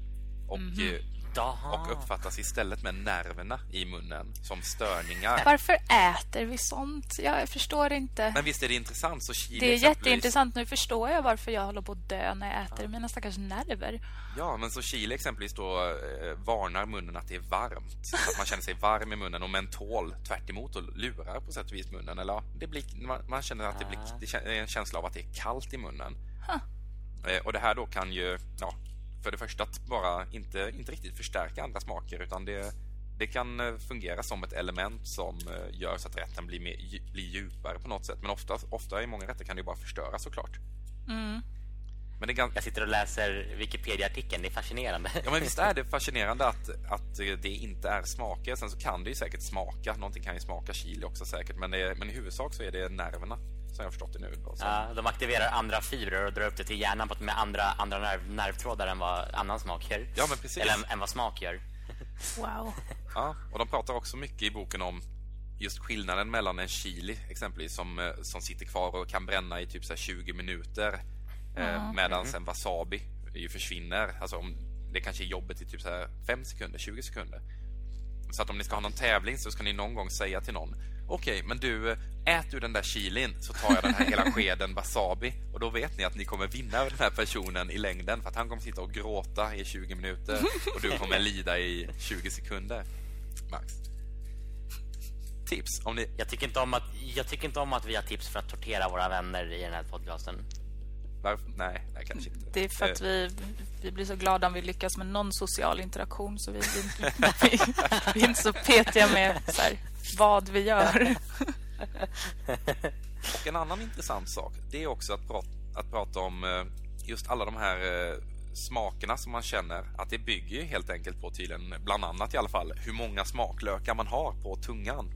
Och, eh, Jaha. och uppfattas istället med nerverna i munnen som störningar. Varför äter vi sånt? Jag förstår inte. Men visst är det intressant? Så chili det är exempelvis- jätteintressant. Nu förstår jag varför jag håller på att dö när jag äter mina stackars nerver. Ja, men så chili exempelvis då eh, varnar munnen att det är varmt. Så att man känner sig varm i munnen och mentol tvärt emot och lurar på sätt och vis munnen. Eller ja, det blir, man, man känner att det, blir, det kän- är en känsla av att det är kallt i munnen. Eh, och det här då kan ju, ja, för det första att bara inte, inte riktigt förstärka andra smaker utan det, det kan eh, fungera som ett element som eh, gör så att rätten blir, mer, blir djupare på något sätt. Men ofta, ofta i många rätter kan det ju bara förstöra såklart. Men det ganska, Jag sitter och läser Wikipedia-artikeln. Det är fascinerande. Ja men visst är det fascinerande att, att det inte är smaker. Sen så kan det ju säkert smaka. Någonting kan ju smaka chili också säkert. Men, det är, men i huvudsak så är det nerverna som jag har förstått det nu. Ja, de aktiverar andra fibrer och drar upp det till hjärnan på med andra, andra nerv, nervtrådar än vad annan smak gör. Ja, men precis. Eller än, vad smak gör. Wow. Ja, och de pratar också mycket i boken om just skillnaden mellan en chili exempelvis som, eh, som sitter kvar och kan bränna i typ så här 20 minuter eh, medan en wasabi ju försvinner. Alltså om det kanske är jobbet i typ så här 5 sekunder, 20 sekunder. Så att om ni ska ha någon tävling så ska ni någon gång säga till någon Okej, men du, eh, ät du den där chilin så tar jag den här hela skeden wasabi och då vet ni att ni kommer vinna över den här personen i längden för att han kommer sitta och gråta i 20 minuter och du kommer lida i 20 sekunder. Max. Tips om ni... Jag tycker, inte om att, jag tycker inte om att vi har tips för att tortera våra vänner i den här podcasten. Varför? Nej, nej, kanske inte. Det är för att Eh, vi, vi blir så glada om vi lyckas med någon social interaktion så vi, vi, vi, vi är inte så petiga med så här, vad vi gör. Och en annan intressant sak, det är också att prata, att prata om eh, just alla de här eh, smakerna som man känner. Att det bygger helt enkelt på tydligen, bland annat i alla fall, hur många smaklökar man har på tungan.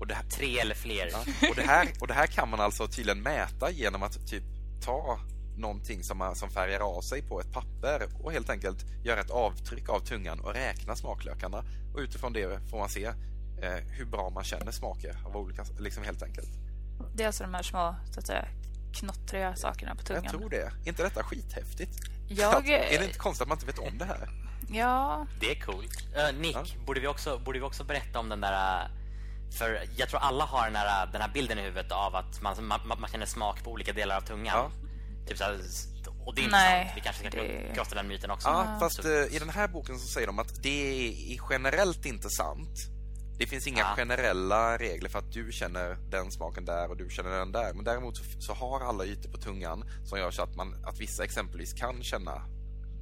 Och, det här, Tre eller fler. och, det här, och det här kan man alltså tydligen mäta genom att typ ta någonting som, man, som färgar av sig på ett papper och helt enkelt göra ett avtryck av tungan och räkna smaklökarna. Och utifrån det får man se eh, hur bra man känner smaker av olika, liksom helt enkelt. Det är alltså de här små så att säga, knottriga sakerna på tungan. Jag tror det. Inte detta skithäftigt? Jag- Att- är det inte konstigt att man inte vet om det här? Ja, Det är coolt. Eh, Nick, Ja. borde, vi också, borde vi också berätta om den där... eh, För jag tror alla har den här, den här bilden i huvudet av att man, man, man känner smak på olika delar av tungan. Ja. Typ så här, och det är Nej, inte sant. Vi kanske ska det- krossa den myten också. Ja, fast Så- eh, i den här boken så säger de att det är generellt inte sant. Det finns inga Ja. generella regler för att du känner den smaken där och du känner den där. Men däremot så, så har alla ytor på tungan som gör så att, man, att vissa exempelvis kan känna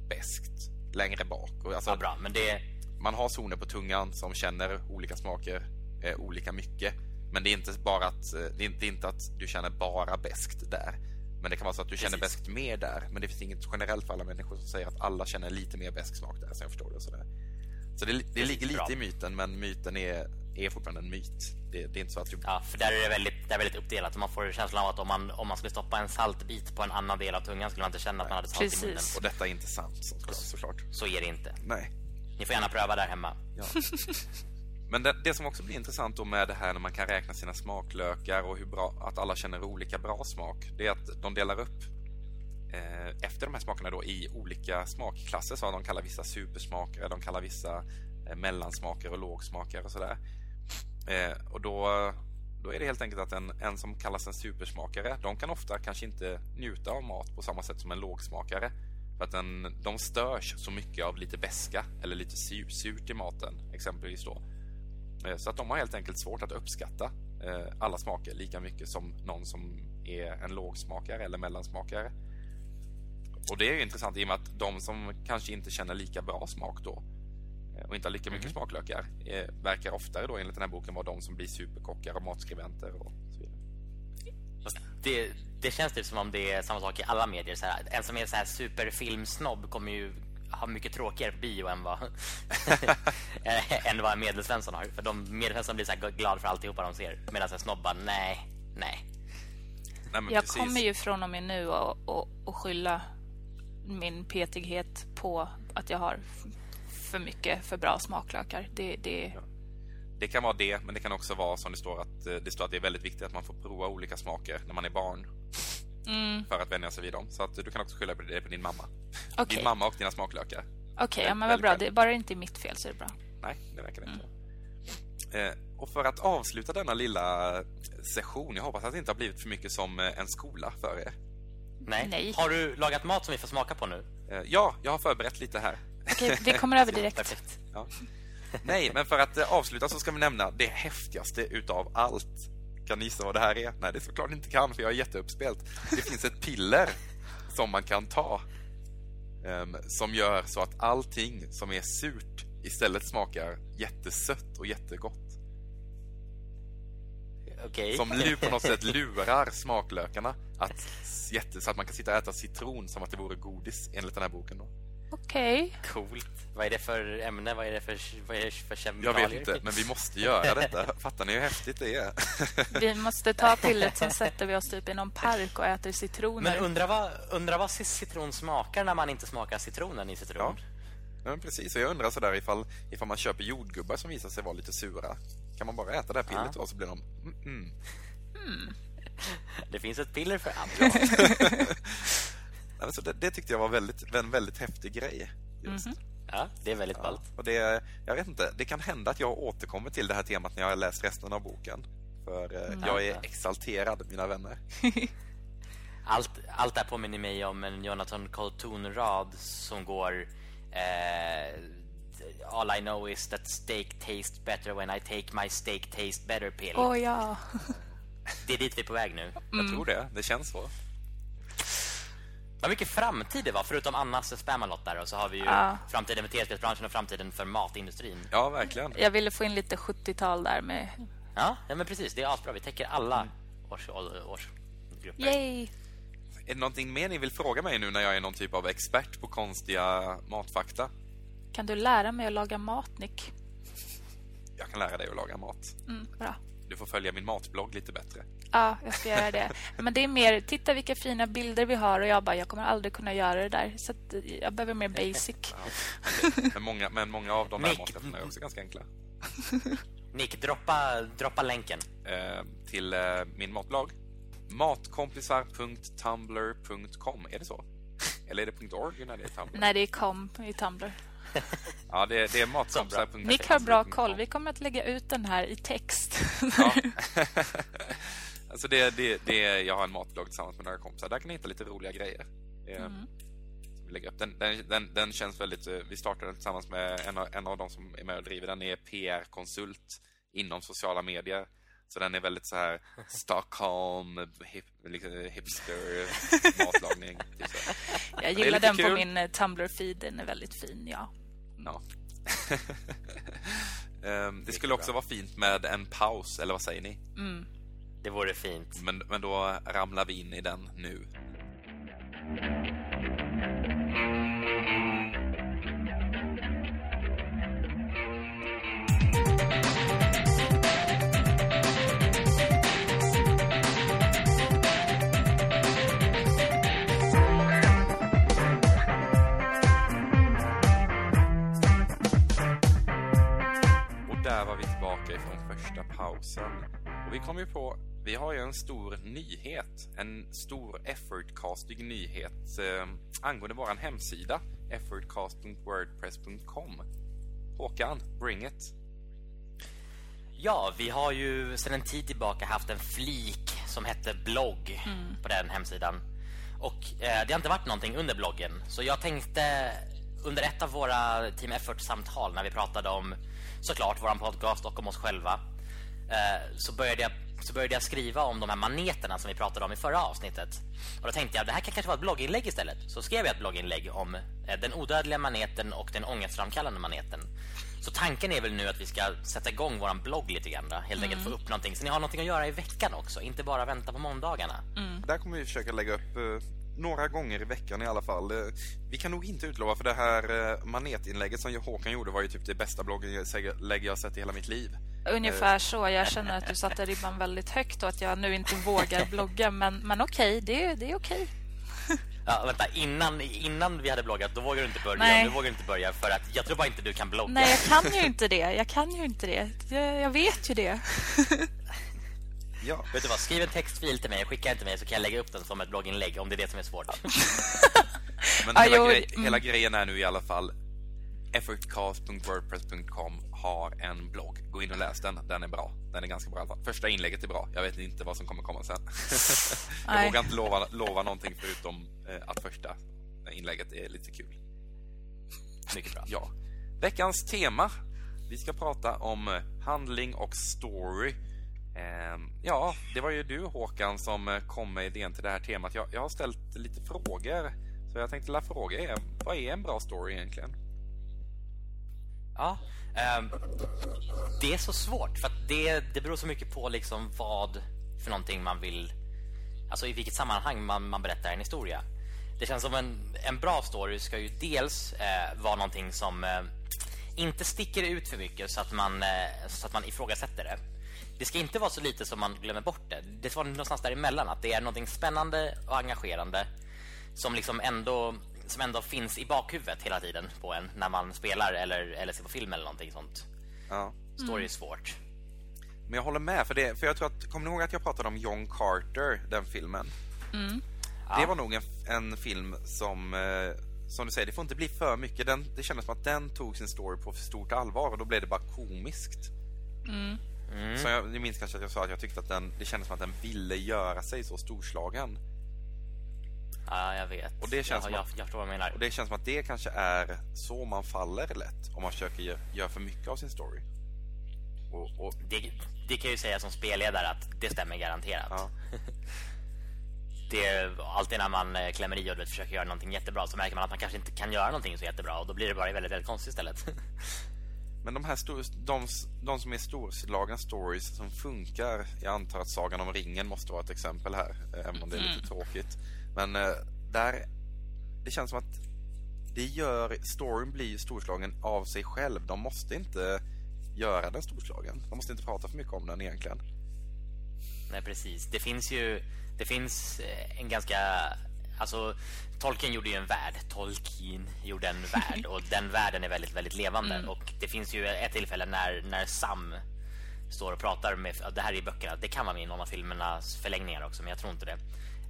beskt längre bak. Och alltså, Ja, bra. Men det... man har zoner på tungan som känner olika smaker eh, olika mycket. Men det är inte bara att eh, det är inte, det är inte att du känner bara beskt där. Men det kan vara så att du känner beskt mer där. Men det finns inget generellt för alla människor som säger att alla känner lite mer besk smak där, så jag förstår det. Sådär. Så det, det ligger lite bra. i myten, men myten är, är fortfarande en myt. Det, det är inte så att du... Ja, för där är det väldigt, det är väldigt uppdelat. Man får känslan av att om man, om man skulle stoppa en saltbit på en annan del av tungan skulle man inte känna att man hade salt i Precis. munnen. Och detta är inte sant, så, såklart. Så är det inte. Nej. Ni får gärna pröva där hemma. Ja. Men det, det som också blir intressant då med det här när man kan räkna sina smaklökar och hur bra, att alla känner olika bra smak, det är att de delar upp eh, efter de här smakerna då i olika smakklasser. Så de kallar vissa supersmaker, de kallar vissa eh, mellansmaker och lågsmaker och sådär. Eh, och då, då är det helt enkelt att en, en som kallas en supersmakare, de kan ofta kanske inte njuta av mat på samma sätt som en lågsmakare. För att den, de störs så mycket av lite väska eller lite surt i maten, exempelvis då. Eh, så att de har helt enkelt svårt att uppskatta eh, alla smaker lika mycket som någon som är en lågsmakare eller mellansmakare. Och det är ju intressant i och med att de som kanske inte känner lika bra smak då eh, och inte har lika mycket mm. smaklökar verkar oftare då enligt den här boken vara de som blir superkockar och matskribenter och så vidare. Det, det känns typ som om det är samma sak i alla medier. Så här, en som är så här superfilmsnobb kommer ju ha mycket tråkigare på bio än vad, än vad en medelsvensson har. För de medelsvensson blir så här glad för alltihopa de ser. Medan en snobb bara, nej, nej. nej jag precis. kommer ju från och med nu att och, och skylla min petighet på att jag har för mycket för bra smaklökar. Det, det... Ja. det kan vara det, men det kan också vara som det står att eh, det står att det är väldigt viktigt att man får prova olika smaker när man är barn. Mm. För att vänja sig vid dem. Så att du kan också skylla det på din mamma. Okay. Din mamma och dina smaklökar. Okej, okay, ja, men vad bra. Det, bara inte är mitt fel så är det bra. Nej, det verkar det mm. inte. Eh, och för att avsluta denna lilla session, jag hoppas att det inte har blivit för mycket som eh, en skola för er. Nej. Nej. Har du lagat mat som vi får smaka på nu? Eh, ja, jag har förberett lite här. Okej, vi kommer över direkt. Ja. Nej, men för att eh, avsluta så ska vi nämna det häftigaste utav allt kan gissa vad det här är? Nej, det är såklart inte kan, för jag är jätteuppspelt. Det finns ett piller som man kan ta um, som gör så att allting som är surt istället smakar jättesött och jättegott. Okay. Som på något sätt lurar smaklökarna att, så att man kan sitta och äta citron som att det vore godis enligt den här boken. Då. Okej. Okay. Coolt. Vad är det för ämne? Vad är det för, vad är det för kemikalier? Jag vet inte, men vi måste göra detta. Fattar ni hur häftigt det är? vi måste ta pillret som sätter vi oss typ i någon park och äter citroner. Men undra vad, undra vad citron smakar när man inte smakar citronen i citron. Ja. ja precis. Och jag undrar sådär ifall, ifall man köper jordgubbar som visar sig vara lite sura. Kan man bara äta det här pillret ja. och så blir de... Mm, mm. Mm. Det finns ett piller för allt. Alltså det, det, tyckte jag var väldigt, en väldigt häftig grej. Just. Mm -hmm. Ja, det är väldigt ja, ballt. Och det, jag vet inte, det kan hända att jag återkommer till det här temat när jag har läst resten av boken. För mm. jag är exalterad, mina vänner. allt, allt det här påminner mig om en Jonathan Colton-rad som går... Eh, All I know is that steak tastes better when I take my steak taste better pill. Åh oh, ja. det är dit vi är på väg nu. Mm. Jag tror det, det känns så. Vad mycket framtid det var, förutom Annas Spamalot där. Och så har vi ju ja. framtiden för tv-spelsbranschen och framtiden för matindustrin. Ja, verkligen. Jag ville få in lite 70-tal där med... Ja, ja, men precis. Det är asbra. Vi täcker alla års, årsgrupper. Yay! Är det någonting mer ni vill fråga mig nu när jag är någon typ av expert på konstiga matfakta? Kan du lära mig att laga mat, Nick? Jag kan lära dig att laga mat. Mm, bra. Du får följa min matblogg lite bättre. Ja, jag ska göra det. Men det är mer, titta vilka fina bilder vi har och jag bara, jag kommer aldrig kunna göra det där. Så jag behöver mer basic. Ja, men, många, men många av de här maträtterna är också ganska enkla. Nick, droppa, droppa länken. Eh, till eh, min matblogg. Matkompisar.tumblr.com, är det så? Eller är det .org när det är Tumblr? Nej, det är com i Tumblr. Ja, det, det är matkompisar. Nick har bra koll. Vi kommer att lägga ut den här i text. Ja. alltså det, det, det, jag har en matblogg tillsammans med några kompisar. Där kan ni hitta lite roliga grejer. Mm. Vi lägger upp. Den, den, den, den, känns väldigt... Eh, vi startade den tillsammans med en av, en av de som är med och driver den. är PR-konsult inom sociala medier. Så den är väldigt så här Stockholm, hip, liksom, hipster, matlagning. Typ så. Jag gillar den kul. på min eh, Tumblr-feed. Den är väldigt fin, ja. ja. um, det skulle också vara fint med en paus, eller vad säger ni? Mm. Det vore fint. Men, men då ramlar vi in i den nu. På, vi har ju en stor nyhet. En stor effortcastig nyhet eh, angående vår hemsida effortcast.wordpress.com. Håkan, bring it! Ja, vi har ju sedan en tid tillbaka haft en flik som hette blogg på den hemsidan. Och eh, det har inte varit någonting under bloggen. Så jag tänkte under ett av våra Team Effort-samtal när vi pratade om såklart våran podcast och om oss själva eh, så började jag så började jag skriva om de här maneterna som vi pratade om i förra avsnittet. Och då tänkte jag det här kan kanske vara ett blogginlägg istället. Så skrev jag ett blogginlägg om eh, den odödliga maneten och den ångestframkallande maneten. Så tanken är väl nu att vi ska sätta igång våran blogg lite grann. Helt enkelt få upp någonting. Så ni har någonting att göra i veckan också. Inte bara vänta på måndagarna. Där kommer vi försöka lägga upp eh, några gånger i veckan i alla fall. Eh, vi kan nog inte utlova för det här manetinlägget som Håkan gjorde var ju typ det bästa blogginlägg jag sett i hela mitt liv. Ungefär så. Jag känner att du satte ribban väldigt högt och att jag nu inte vågar blogga. Men, men okej, det, är- det är okej. Ja, vänta, innan, innan vi hade bloggat, då vågar du inte börja. Nej. Du vågar inte börja för att jag tror bara inte du kan blogga. Nej, jag kan ju inte det. Jag kan ju inte det. Jag, jag vet ju det. Ja, Vet du vad, skriv en textfil till mig, skicka den till mig så kan jag lägga upp den som ett blogginlägg om det är det som är svårt. men hela, grej, mm. hela grejen är nu i alla fall effortcast.wordpress.com har en blogg. Gå in och läs den. Den är bra. Den är ganska bra i alla fall. Första inlägget är bra. Jag vet inte vad som kommer komma sen. jag Nej. vågar inte lova, lova någonting förutom eh, att första inlägget är lite kul. Mycket bra. Ja. Veckans tema. Vi ska prata om eh, handling och story. Ehm, ja, det var ju du Håkan som eh, kom med idén till det här temat. Jag, jag har ställt lite frågor. Så jag tänkte la fråga er, vad är en bra story egentligen? Ja, Um, det är så svårt för att det, det beror så mycket på liksom vad för någonting man vill Alltså i vilket sammanhang man, man berättar en historia. Det känns som en, en bra story ska ju dels eh, vara någonting som eh, inte sticker ut för mycket så att, man, eh, så att man ifrågasätter det. Det ska inte vara så lite som man glömmer bort det. Det ska vara någonstans däremellan att det är någonting spännande och engagerande som liksom ändå som ändå finns i bakhuvudet hela tiden på en när man spelar eller, eller ser på film eller någonting sånt. Ja. Story är svårt. Men jag håller med, för, det, för jag tror att, kommer ni ihåg att jag pratade om John Carter, den filmen? Det var nog en, en film som, eh, som du säger, det får inte bli för mycket. Den, det kändes som att den tog sin story på för stort allvar och då blev det bara komiskt. Så jag, minns kanske att jag sa att jag tyckte att den, det kändes som att den ville göra sig så storslagen. Ja, jag vet. Och det känns jag, jag, att- jag förstår vad du menar. Och det känns som att det kanske är så man faller lätt om man försöker gö- göra för mycket av sin story. Och, och, Det, det kan jag ju säga som spelledare att det stämmer garanterat. ja. Det är alltid när man eh, klämmer i och vet, försöker göra någonting jättebra så märker man att man kanske inte kan göra någonting så jättebra och då blir det bara väldigt, väldigt konstigt istället. Men de här stor, de, de som är storslagna stories som funkar, jag antar att Sagan om ringen måste vara ett exempel här, eh, även om det är lite tråkigt. Men eh, där, det känns som att det gör, storyn blir storslagen av sig själv. De måste inte göra den storslagen. De måste inte prata för mycket om den egentligen. Nej, precis. Det finns ju det finns eh, en ganska alltså Tolkien gjorde ju en värld. Tolkien gjorde en värld och den världen är väldigt väldigt levande och det finns ju ett tillfälle när när Sam står och pratar med det här är i böckerna. Det kan vara med i någon av filmernas förlängningar också, men jag tror inte det.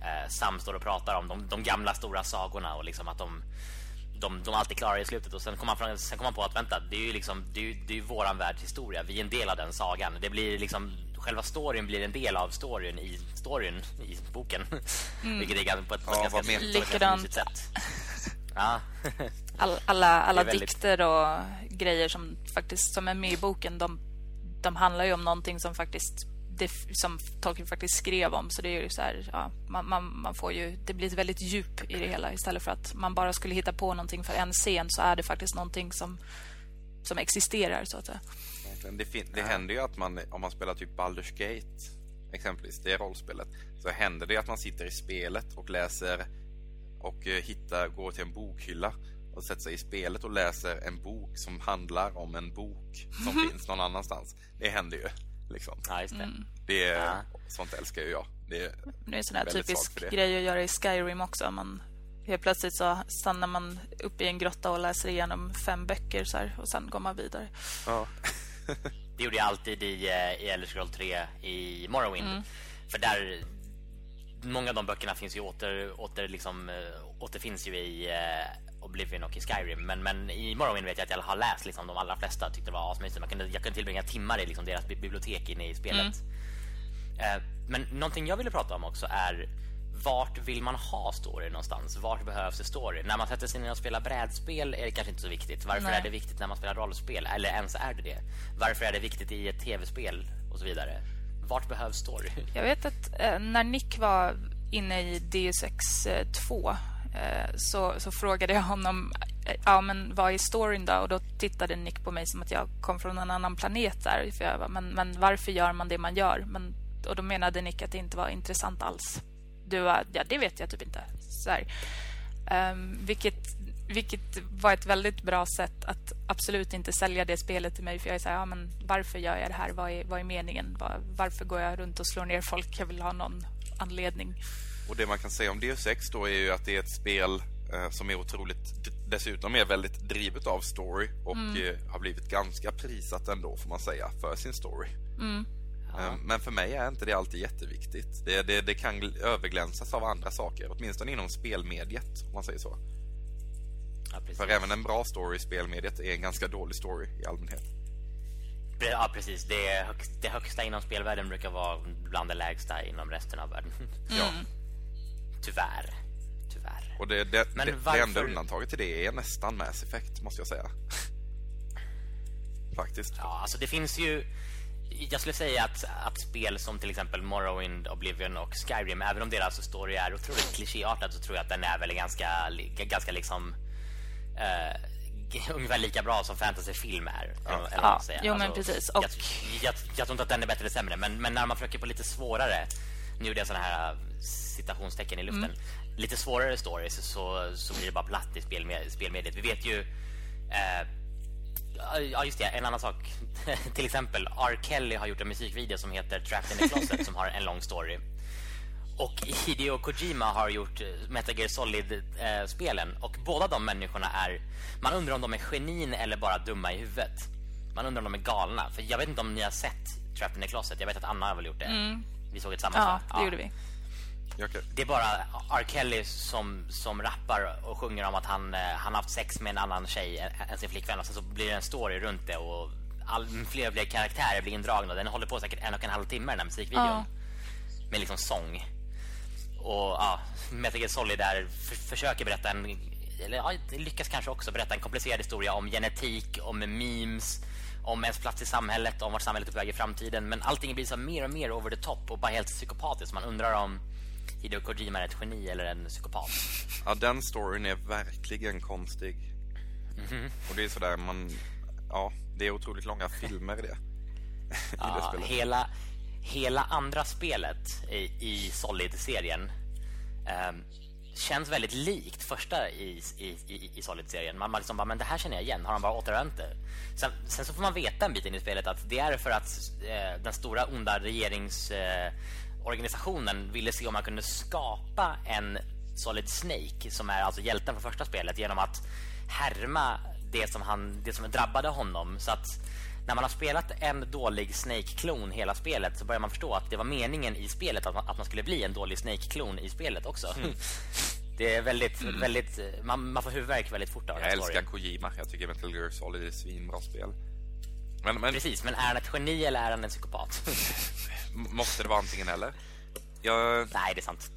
Eh, Sam står och pratar om de, de gamla stora sagorna och liksom att de de, de alltid klarar i slutet och sen kommer man, sen kommer man på att vänta, det är ju liksom det är ju, det är våran världshistoria. Vi är en del av den sagan. Det blir liksom själva storyn blir en del av storyn i storyn i boken. Vilket är ganska- på ett, på ett Ja, ganska, Likadant. sätt. Ja. All, alla alla väldigt- dikter och grejer som faktiskt som är med i boken, de, de handlar ju om någonting som faktiskt det, som Tolkien faktiskt skrev om. Så det är ju så här, ja, man, man, man får ju, det blir väldigt djup i det hela. Istället för att man bara skulle hitta på någonting för en scen så är det faktiskt någonting som, som existerar så att säga. Det, det händer ju att man, om man spelar typ Baldur's Gate exempelvis, det rollspelet, så händer det att man sitter i spelet och läser och eh, hittar, går till en bokhylla och sätter sig i spelet och läser en bok som handlar om en bok som finns någon annanstans. Det händer ju, liksom. ja, just det. Det är, Ja. Sånt älskar ju jag. Det är, Det är en sån här typisk grej att göra i Skyrim också. Man, helt plötsligt så stannar man upp i en grotta och läser igenom fem böcker så här, och sen går man vidare. ja. Det gjorde jag alltid i, eh, i Elder Scroll 3 i Morrowind. för där många av de böckerna finns ju åter, åter liksom, eh, återfinns ju i uh, Oblivion och i Skyrim. Men, men i Morrowind vet jag att jag har läst liksom, de allra flesta. Tyckte det var asmysigt. Man kunde, jag kunde tillbringa timmar i liksom, deras bibliotek inne i spelet. Mm. Uh, men någonting jag ville prata om också är vart vill man ha story någonstans? Vart behövs det story? När man sätter sig ner och spelar brädspel är det kanske inte så viktigt. Varför Nej. är det viktigt när man spelar rollspel? Eller ens är det det? Varför är det viktigt i ett tv-spel? Och så vidare. Vart behövs story? Jag vet att eh, när Nick var inne i Deus Ex 2 eh, Eh, så, så frågade jag honom eh, ja, men vad är storyn då? Och då tittade Nick på mig som att jag kom från en annan planet där. För jag bara, men, men varför gör man det man gör? Men, och då menade Nick att det inte var intressant alls. Du var, ja, det vet jag typ inte. Så um, vilket, vilket var ett väldigt bra sätt att absolut inte sälja det spelet till mig. För jag är så här, ja, men varför gör jag det här? Vad är, vad är meningen? Var, varför går jag runt och slår ner folk? Jag vill ha någon anledning. Och det man kan säga om Deus Ex då är ju att det är ett spel eh, som är otroligt dessutom är väldigt drivet av story och mm. eh, har blivit ganska prisat ändå får man säga för sin story. Mm. Ja. Men för mig är inte det alltid jätteviktigt. Det, det, det kan överglänsas av andra saker, åtminstone inom spelmediet om man säger så. Ja, för även en bra story i spelmediet är en ganska dålig story i allmänhet. Ja, precis. Det, högsta, det högsta inom spelvärlden brukar vara bland det lägsta inom resten av världen. Mm. Ja. Tyvärr. Tyvärr. Och det, det, Men det, varför... det enda undantaget till det är nästan Mass Effect, måste jag säga. Faktiskt. Ja, alltså det finns ju jag skulle säga att, att spel som till exempel Morrowind, Oblivion och Skyrim, även om deras story är otroligt klichéartad så tror jag att den är väl ganska, ganska liksom uh, ungefär lika bra som fantasyfilm är. Ja, ja jo, men alltså, precis. Och... Jag, jag, jag, tror inte att den är bättre eller sämre, men, men när man försöker på lite svårare, nu gjorde jag sådana här citationstecken i luften, mm. lite svårare stories så, så blir det bara platt i spelmed spelmediet. Vi vet ju uh, Ja, just det. En annan sak. Till exempel, R. Kelly har gjort en musikvideo som heter Trapped in the Closet som har en lång story. Och Hideo Kojima har gjort eh, Metal Gear Solid-spelen. och båda de människorna är... Man undrar om de är genin eller bara dumma i huvudet. Man undrar om de är galna. För jag vet inte om ni har sett Trapped in the Closet. Jag vet att Anna har väl gjort det. Mm. Vi såg ett samma Ja, det gjorde vi. Det är bara R. Kelly som, som rappar och sjunger om att han, eh, han haft sex med en annan tjej än sin flickvän. Och sen så blir det en story runt det och all, fler och fler karaktärer blir indragna. Den håller på säkert en och en halv timme den här musikvideon. Ja. Med liksom sång. Och ja, Metal Gear Solid där för, försöker berätta en eller ja, lyckas kanske också berätta en komplicerad historia om genetik, om memes, om ens plats i samhället, om vart samhället är på väg i framtiden. Men allting blir så mer och mer over the top och bara helt psykopatiskt. Man undrar om Hideo Kojima är ett geni eller en psykopat. Ja, den storyn är verkligen konstig. Mm -hmm. Och det är sådär man... Ja, det är otroligt långa filmer det. I ja, det hela, hela andra spelet i, i Solid-serien eh, känns väldigt likt första i, i, i, i Solid-serien. Man, man liksom bara, men det här känner jag igen. Har han bara återvänt det? Sen, sen, så får man veta en bit in i spelet att det är för att eh, den stora onda regeringsorganisationen Eh, ville se om man kunde skapa en Solid Snake som är alltså hjälten från första spelet genom att härma det som, han, det som drabbade honom. Så att när man har spelat en dålig Snake-klon hela spelet så börjar man förstå att det var meningen i spelet att man, att man skulle bli en dålig Snake-klon i spelet också. Mm. Det är väldigt, mm. väldigt man, man får huvudvärk väldigt fort av Jag älskar Kojima. Jag tycker Metal Gear Solid är svinbra spel. Men, men... Precis, men är han ett geni eller är han en psykopat? Måste det vara antingen eller? Jag... Nej, det är sant.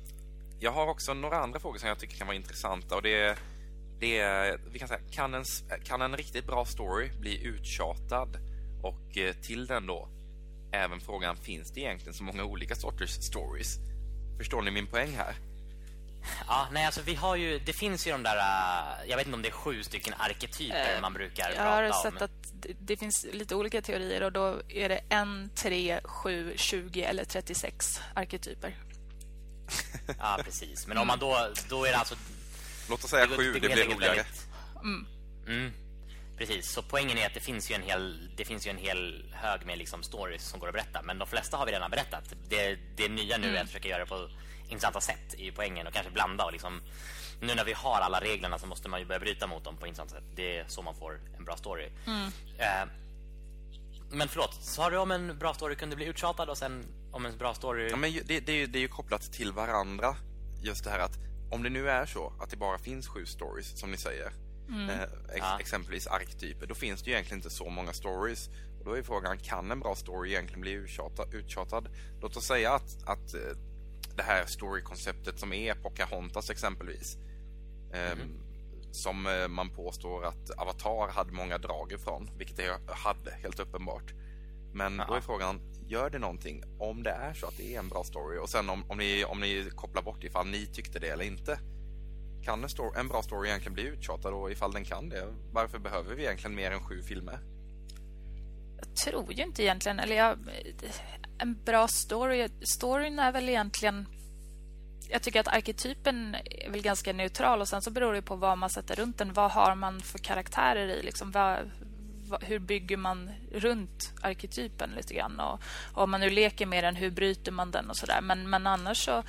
Jag har också några andra frågor som jag tycker kan vara intressanta och det är, det är vi kan säga, kan en, kan en riktigt bra story bli uttjatad? Och eh, till den då även frågan, finns det egentligen så många olika sorters stories? Förstår ni min poäng här? Ja, nej alltså vi har ju, det finns ju de där, uh, jag vet inte om det är sju stycken arketyper uh, man brukar jag prata om. Jag har sett att det finns lite olika teorier och då är det en, tre, sju, tjugo eller 36 arketyper. ja, precis. Men om man då, då är det alltså... Låt oss säga det, sju, det, det blir roligare. Mm. Mm. Precis, så poängen är att det finns ju en hel, det finns ju en hel hög med liksom stories som går att berätta. Men de flesta har vi redan berättat. Det, det nya nu mm. är att försöka göra det på intressanta sätt i poängen och kanske blanda och liksom nu när vi har alla reglerna så måste man ju börja bryta mot dem på intressanta sätt. Det är så man får en bra story. Mm. Eh, Men förlåt, sa du om en bra story kunde bli uttjatad och sen om en bra story... Ja, men det, det, är ju, det är ju kopplat till varandra. Just det här att om det nu är så att det bara finns sju stories, som ni säger. Eh, ex, Ja. Exempelvis arktyper. Då finns det ju egentligen inte så många stories. Och då är frågan, kan en bra story egentligen bli uttjatad? uttjatad? Låt oss säga att, att eh, det här storykonceptet som är Pocahontas exempelvis. ehm, Som eh, man påstår att Avatar hade många drag ifrån, vilket det hade helt uppenbart. Men då är frågan, gör det någonting om det är så att det är en bra story? Och sen om, om, ni, om ni kopplar bort ifall ni tyckte det eller inte. Kan en, story, en bra story egentligen bli uttjatad? Och ifall den kan det, varför behöver vi egentligen mer än sju filmer? Jag tror ju inte egentligen... Eller jag, en bra story... Storyn är väl egentligen... Jag tycker att arketypen är väl ganska neutral och sen så beror det på vad man sätter runt den. Vad har man för karaktärer i? Liksom, vad, vad, hur bygger man runt arketypen lite grann? Och, och om man nu leker med den, hur bryter man den och sådär. Men, men annars så...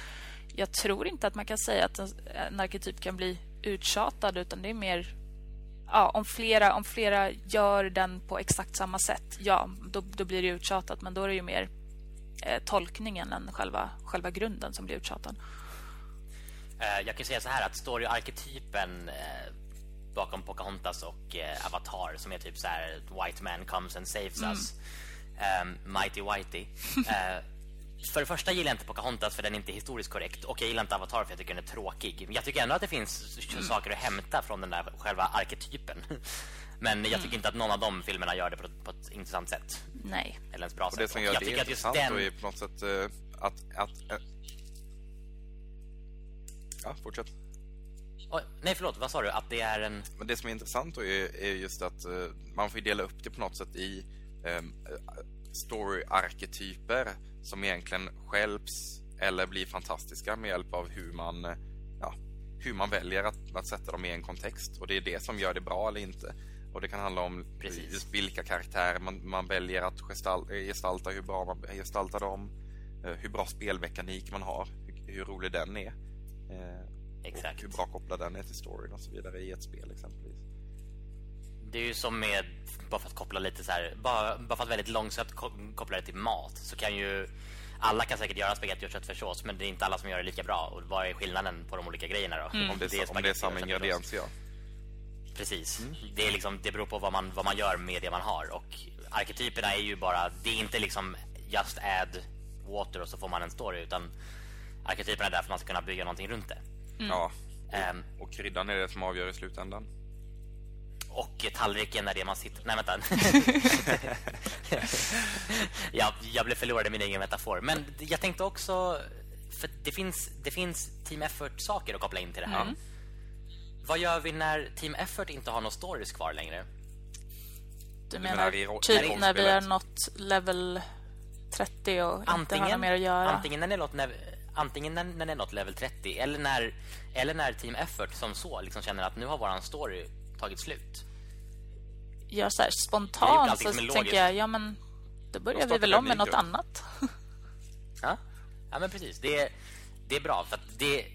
Jag tror inte att man kan säga att en, en arketyp kan bli uttjatad utan det är mer ja, om, flera, om flera gör den på exakt samma sätt, ja, då, då blir det uttjatat. Men då är det ju mer eh, tolkningen än själva, själva grunden som blir uttjatad. Eh, jag kan säga så här att story-arketypen eh, bakom Pocahontas och eh, Avatar som är typ så här White man comes and saves us. Um, mighty Whitey. För det första gillar jag inte Pocahontas för den är inte historiskt korrekt och jag gillar inte Avatar för jag tycker den är tråkig. Jag tycker ändå att det finns saker att hämta från den där själva arketypen. Men jag tycker inte att någon av de filmerna gör det på ett, på ett intressant sätt. Nej. Eller ens bra Och det sätt. som Och gör jag det tycker att just den- är på något sätt eh, att... att eh, ja, fortsätt. Oj, nej, förlåt. Vad sa du? Att det är en... Men det som är intressant då är, är just att eh, man får dela upp det på något sätt i um, story-arketyper som egentligen skälps eller blir fantastiska med hjälp av hur man, eh, ja, hur man väljer att, att sätta dem i en kontext. Och det är det som gör det bra eller inte. Och det kan handla om Precis. vilka karaktärer man, man väljer att gestal- gestalta, hur bra man gestaltar dem, eh, hur bra spelmekanik man har, hur, hur rolig den är. eh, Exakt. Och hur bra kopplad den är till storyn och så vidare i ett spel exempelvis. Det är ju som med, bara för att koppla lite så här, bara, bara för att väldigt långsamt ko- koppla det till mat så kan ju alla kan säkert göra spagetti och köttfärssås men det är inte alla som gör det lika bra och vad är skillnaden på de olika grejerna då? Om det, är, om det är och samma ingredienser, ja. Precis. Det, är liksom, det beror på vad man, vad man gör med det man har och arketyperna är ju bara, det är inte liksom just add water och så får man en story utan arketyperna är där för att man ska kunna bygga någonting runt det. ja. Ehm, Och kryddan är det som avgör i slutändan. Och tallriken är det man sitter... Nej, vänta. jag, jag blev förlorad i min egen metafor. Men jag tänkte också... För det finns, det finns Team Effort-saker att koppla in till det här. Vad gör vi när Team Effort inte har några stories kvar längre? Du menar menar typ i när vi har nått level 30 och inte har något Antingen, mer att göra? antingen, när ni nått, antingen när, när ni nått level 30 eller när, eller när Team Effort som så liksom känner att nu har våran story tagit slut. Ja, så här, spontant så är tänker jag, ja men då börjar vi väl om med något annat. Ja, ja men precis. Det är, det är bra. För att det,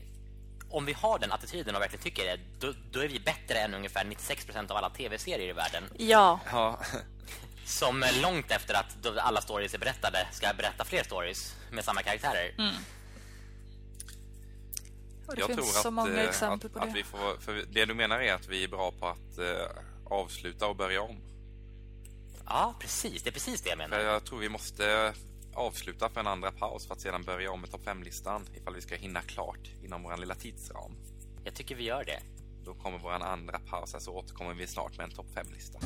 om vi har den attityden och verkligen tycker det, då, då är vi bättre än ungefär 96% av alla tv-serier i världen. Ja, Ja, Som långt efter att alla stories är berättade ska berätta fler stories med samma karaktärer. Och det jag finns tror så att, många eh, exempel att, på att det. vi får... För det du menar är att vi är bra på att eh, avsluta och börja om. Ja, precis. Det är precis det jag För menar. jag tror vi måste avsluta för en andra paus för att sedan börja om med topp 5-listan ifall vi ska hinna klart inom vår lilla tidsram. Jag tycker vi gör det. Då kommer vår andra paus, så återkommer vi snart med en topp 5-lista.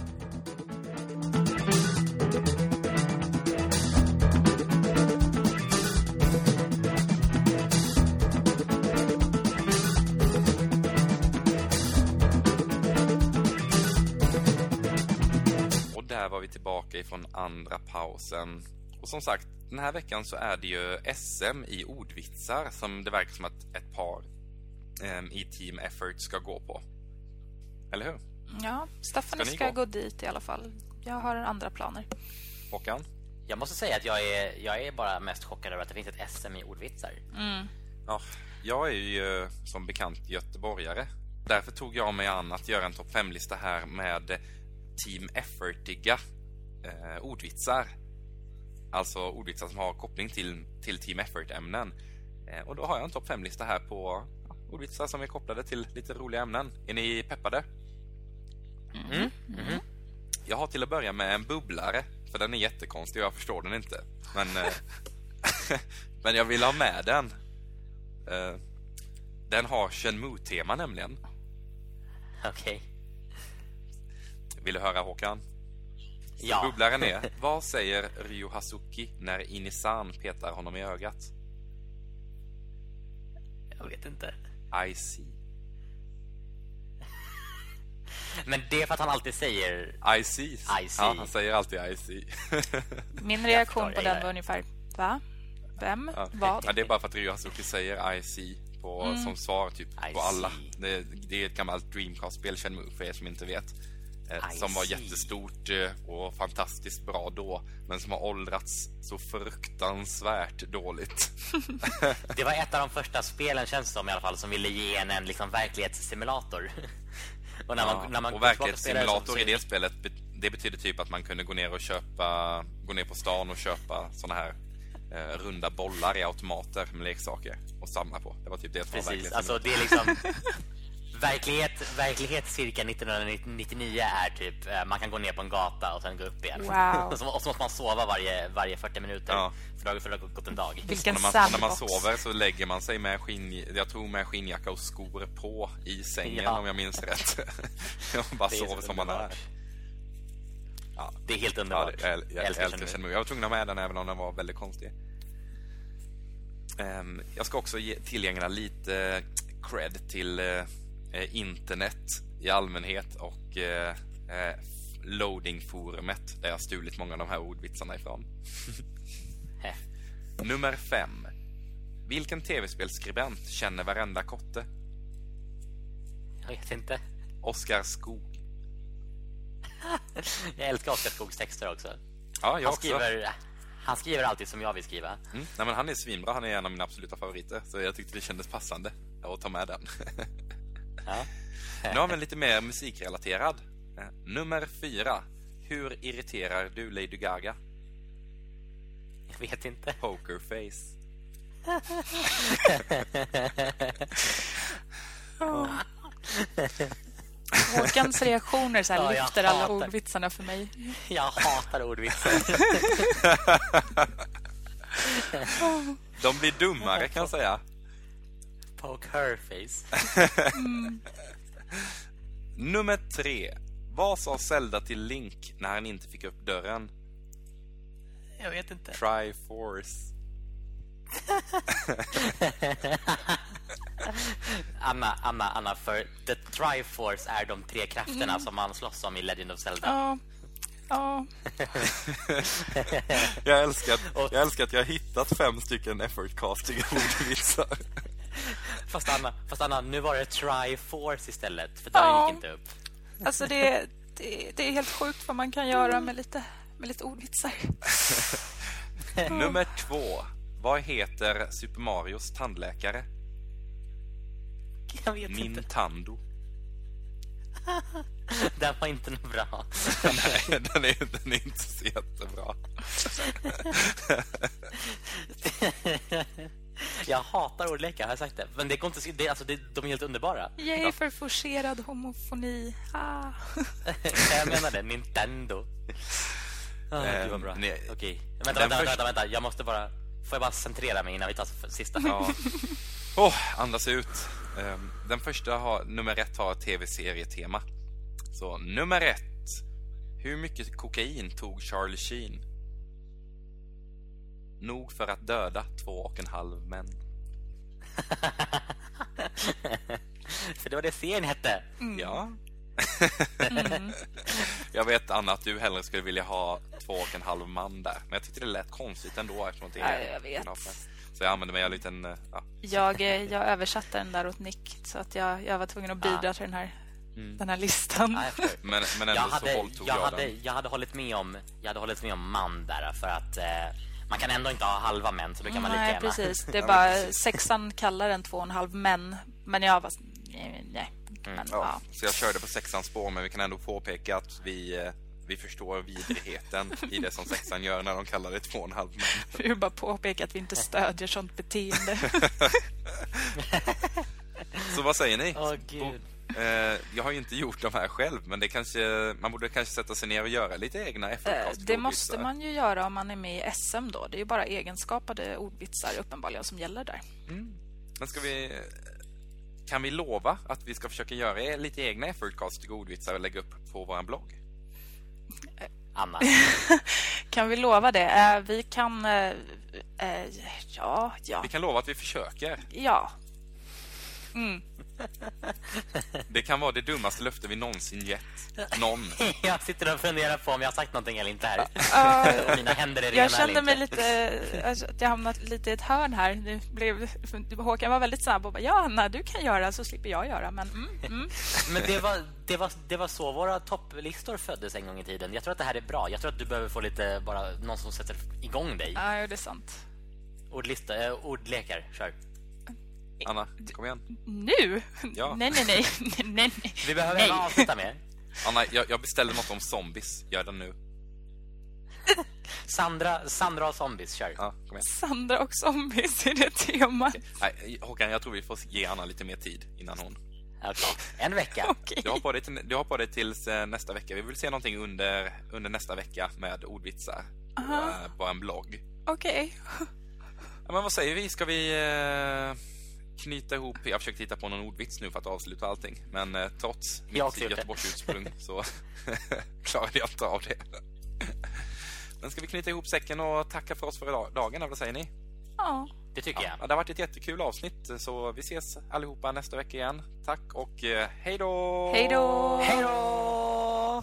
Ifrån andra pausen. Och som sagt, den här veckan så är det ju SM i ordvitsar som det verkar som att ett par em, i Team Effort ska gå på. Eller hur? Ja, Staffan Ska ska gå? gå dit i alla fall. Jag har andra planer. Håkan? Jag måste säga att jag är, jag är bara mest chockad över att det finns ett SM i ordvitsar. Ja, jag är ju som bekant göteborgare. Därför tog jag mig an att göra en topp 5-lista här med Team Effortiga eh, ordvitsar. Alltså ordvitsar som har koppling till, till Team Effort-ämnen. Eh, och då har jag en topp 5-lista här på ja, ordvitsar som är kopplade till lite roliga ämnen. Är ni peppade? Mm. Mm. Jag har till att börja med en bubblare, för den är jättekonstig och jag förstår den inte. Men, eh, men jag vill ha med den. Eh, den har Shenmue-tema nämligen. Okej. Vill du höra Håkan? Ja. Bubblaren är, vad säger Ryo Hazuki när Inisan petar honom i ögat? Jag vet inte. I see. Men det är för att han alltid säger... I see. I see. Ja, han säger alltid I see. Min reaktion på den var ungefär Va? Vem? Ja. Vad? Ja, det är bara för att Ryo Hazuki säger I see på, som svar typ I på alla. Det, det är ett gammalt Dreamcast-spel, för er som inte vet. Eh, I som var see. jättestort eh, och fantastiskt bra då, men som har åldrats så fruktansvärt dåligt. Det var ett av de första spelen, känns det som i alla fall, som ville ge en en liksom verklighetssimulator. Och när man, Ja, när man och verklighetssimulator i det spelet Det betyder typ att man kunde gå ner och köpa Gå ner på stan och köpa såna här eh, Runda bollar i automater med leksaker Och samla på Det var typ det som var Precis, verklighetssimulator. alltså det är liksom Verklighet, verklighet cirka 1999 är typ eh, Man kan gå ner på en gata och sen gå upp igen Wow. och, så, och så måste man sova varje, varje 40 minuter Ja. För, att- för det har gått en dag Vilken när, man, när man sover så lägger man sig med skinn Jag tror med skinnjacka och skor på I sängen Ja. om jag minns rätt Och bara sover som man är. Ja. Det är helt Ja, underbart det, jag, jag, jag älskar. Shenmue. Jag var tvungen att ha med den även om den var väldigt konstig. Ehm, jag ska också ge, tillägna lite cred till eh, eh, internet i allmänhet och eh, eh, loadingforumet där jag stulit många av de här ordvitsarna ifrån. Nummer fem. Vilken tv-spelsskribent känner varenda kotte? Jag vet inte Oskar Skog. Jag älskar Oskar Skogs texter också Ja, jag han också. skriver, han skriver alltid som jag vill skriva Mm. Nej, men han är svinbra. Han är en av mina absoluta favoriter. Så jag tyckte det kändes passande att ta med den. ja. Nu har vi en lite mer musikrelaterad. Nummer fyra. Hur irriterar du Lady Gaga? Jag vet inte Pokerface. Håkans reaktioner så här Ja, lyfter alla hatar- ordvitsarna för mig. Jag hatar ordvitsar De blir dummare kan jag säga. Poke her face Nummer tre. Vad sa Zelda till Link när han inte fick upp dörren? Jag vet inte Triforce. Anna, Anna, Anna, för The Triforce är de tre krafterna som man slåss om i Legend of Zelda. Ja. Ja. Jag älskar, jag älskar att jag har hittat fem stycken effortcastiga ordvitsar. Fast Anna, fast Anna, nu var det Triforce istället, för den Ja. gick inte upp. Alltså det, det, det är helt sjukt vad man kan göra med lite, med lite ordvitsar. Nummer två. Vad heter Super Marios tandläkare? Jag vet inte. Nintendo. Den var inte något bra. Nej, den är, den är inte så jättebra. Jag hatar ordlekar, har jag sagt det. Men det går inte, det, alltså, det, de är helt underbara. Yay för forcerad homofoni. Ah. jag menar det, Nintendo. Oh, Ehm, det var bra. nej. Okej, vänta, vänta, första- vänta, vänta. Jag måste bara... Får jag bara centrera mig innan vi tar sista? Ja. Åh, andas ut. Ehm, Den första har, nummer ett har tv-serietema. Så nummer ett. Hur mycket kokain tog Charlie Sheen? Nog för att döda två och en halv män. För det var det serien hette. Ja. jag vet, Anna, att du hellre skulle vilja ha två och en halv man där. Men jag tyckte det lät konstigt ändå. Eftersom det är Ja, jag vet. Så jag använde mig av en liten... eh, Ja. Jag, eh, jag översatte den där åt Nick så att jag, jag var tvungen att bidra till den här, den här listan. Ja, jag förstår. Men, men ändå jag så hade, våldtog jag, jag, hade, den. jag hade hållit med om Jag hade hållit med om man där För att eh, man kan ändå inte ha halva män Så då kan man lika Nej, gärna precis. Det är bara sexan kallar den två och en halv män. Men jag var... Nej, nej. Men, Ja, ja. Så jag körde på sexans spår, men vi kan ändå påpeka att vi, eh, vi förstår vidrigheten i det som sexan gör när de kallar det två och en halv man. Vi vill bara påpeka att vi inte stödjer sånt beteende. Så vad säger ni? Åh, gud. Eh, jag har ju inte gjort de här själv, men det kanske, man borde kanske sätta sig ner och göra lite egna Eh, efterkast. Det måste man ju göra om man är med i SM då. Det är ju bara egenskapade ordvitsar uppenbarligen som gäller där. Men ska vi... Kan vi lova att vi ska försöka göra lite egna effortcast till ordvitsar och lägga upp på vår blogg? Anna. Kan vi lova det? Eh, Vi kan... eh, eh, Ja, ja, Vi kan lova att vi försöker. ja. Det kan vara det dummaste löfte vi någonsin gett. Någon. Jag sitter och funderar på om jag har sagt någonting eller inte här. Uh, mina händer är rena jag kände mig lite... Alltså, att jag hamnat lite i ett hörn här. Det blev, Håkan var väldigt snabb och bara, ja, Anna, du kan göra så slipper jag göra. Men mm, mm. Men det var, det, var, det var så våra topplistor föddes en gång i tiden. Jag tror att det här är bra. Jag tror att du behöver få lite, bara någon som sätter igång dig. Ja, det är sant. Ordlista, äh, ordlekar, kör. Anna, kom igen. Nu? Ja. Nej, nej, nej. nej, nej. Vi behöver Nej. avsluta med Anna, jag, jag beställde något om zombies. Gör det nu. Sandra, Sandra och zombies, kör. Ja, kom igen. Sandra och zombies är det tema. Nej, Håkan, jag tror vi får ge Anna lite mer tid innan hon... Okej. En vecka. Okej. Du har på dig, till, du har på dig tills eh, nästa vecka. Vi vill se någonting under, under nästa vecka med ordvitsar på, eh, på en blogg. Okej. Ja, men vad säger vi? Ska vi eh, knyta ihop... Jag försöker titta på någon ordvits nu för att avsluta allting. Men eh, trots Jag mitt. Göteborgsursprung så klarade jag inte av det. Men ska vi knyta ihop säcken och tacka för oss för idag- dagen, vad säger ni? Ja. Det tycker jag. Ja, det har varit ett jättekul avsnitt, så vi ses allihopa nästa vecka igen. Tack och eh, hej då! Hej då! Hej då!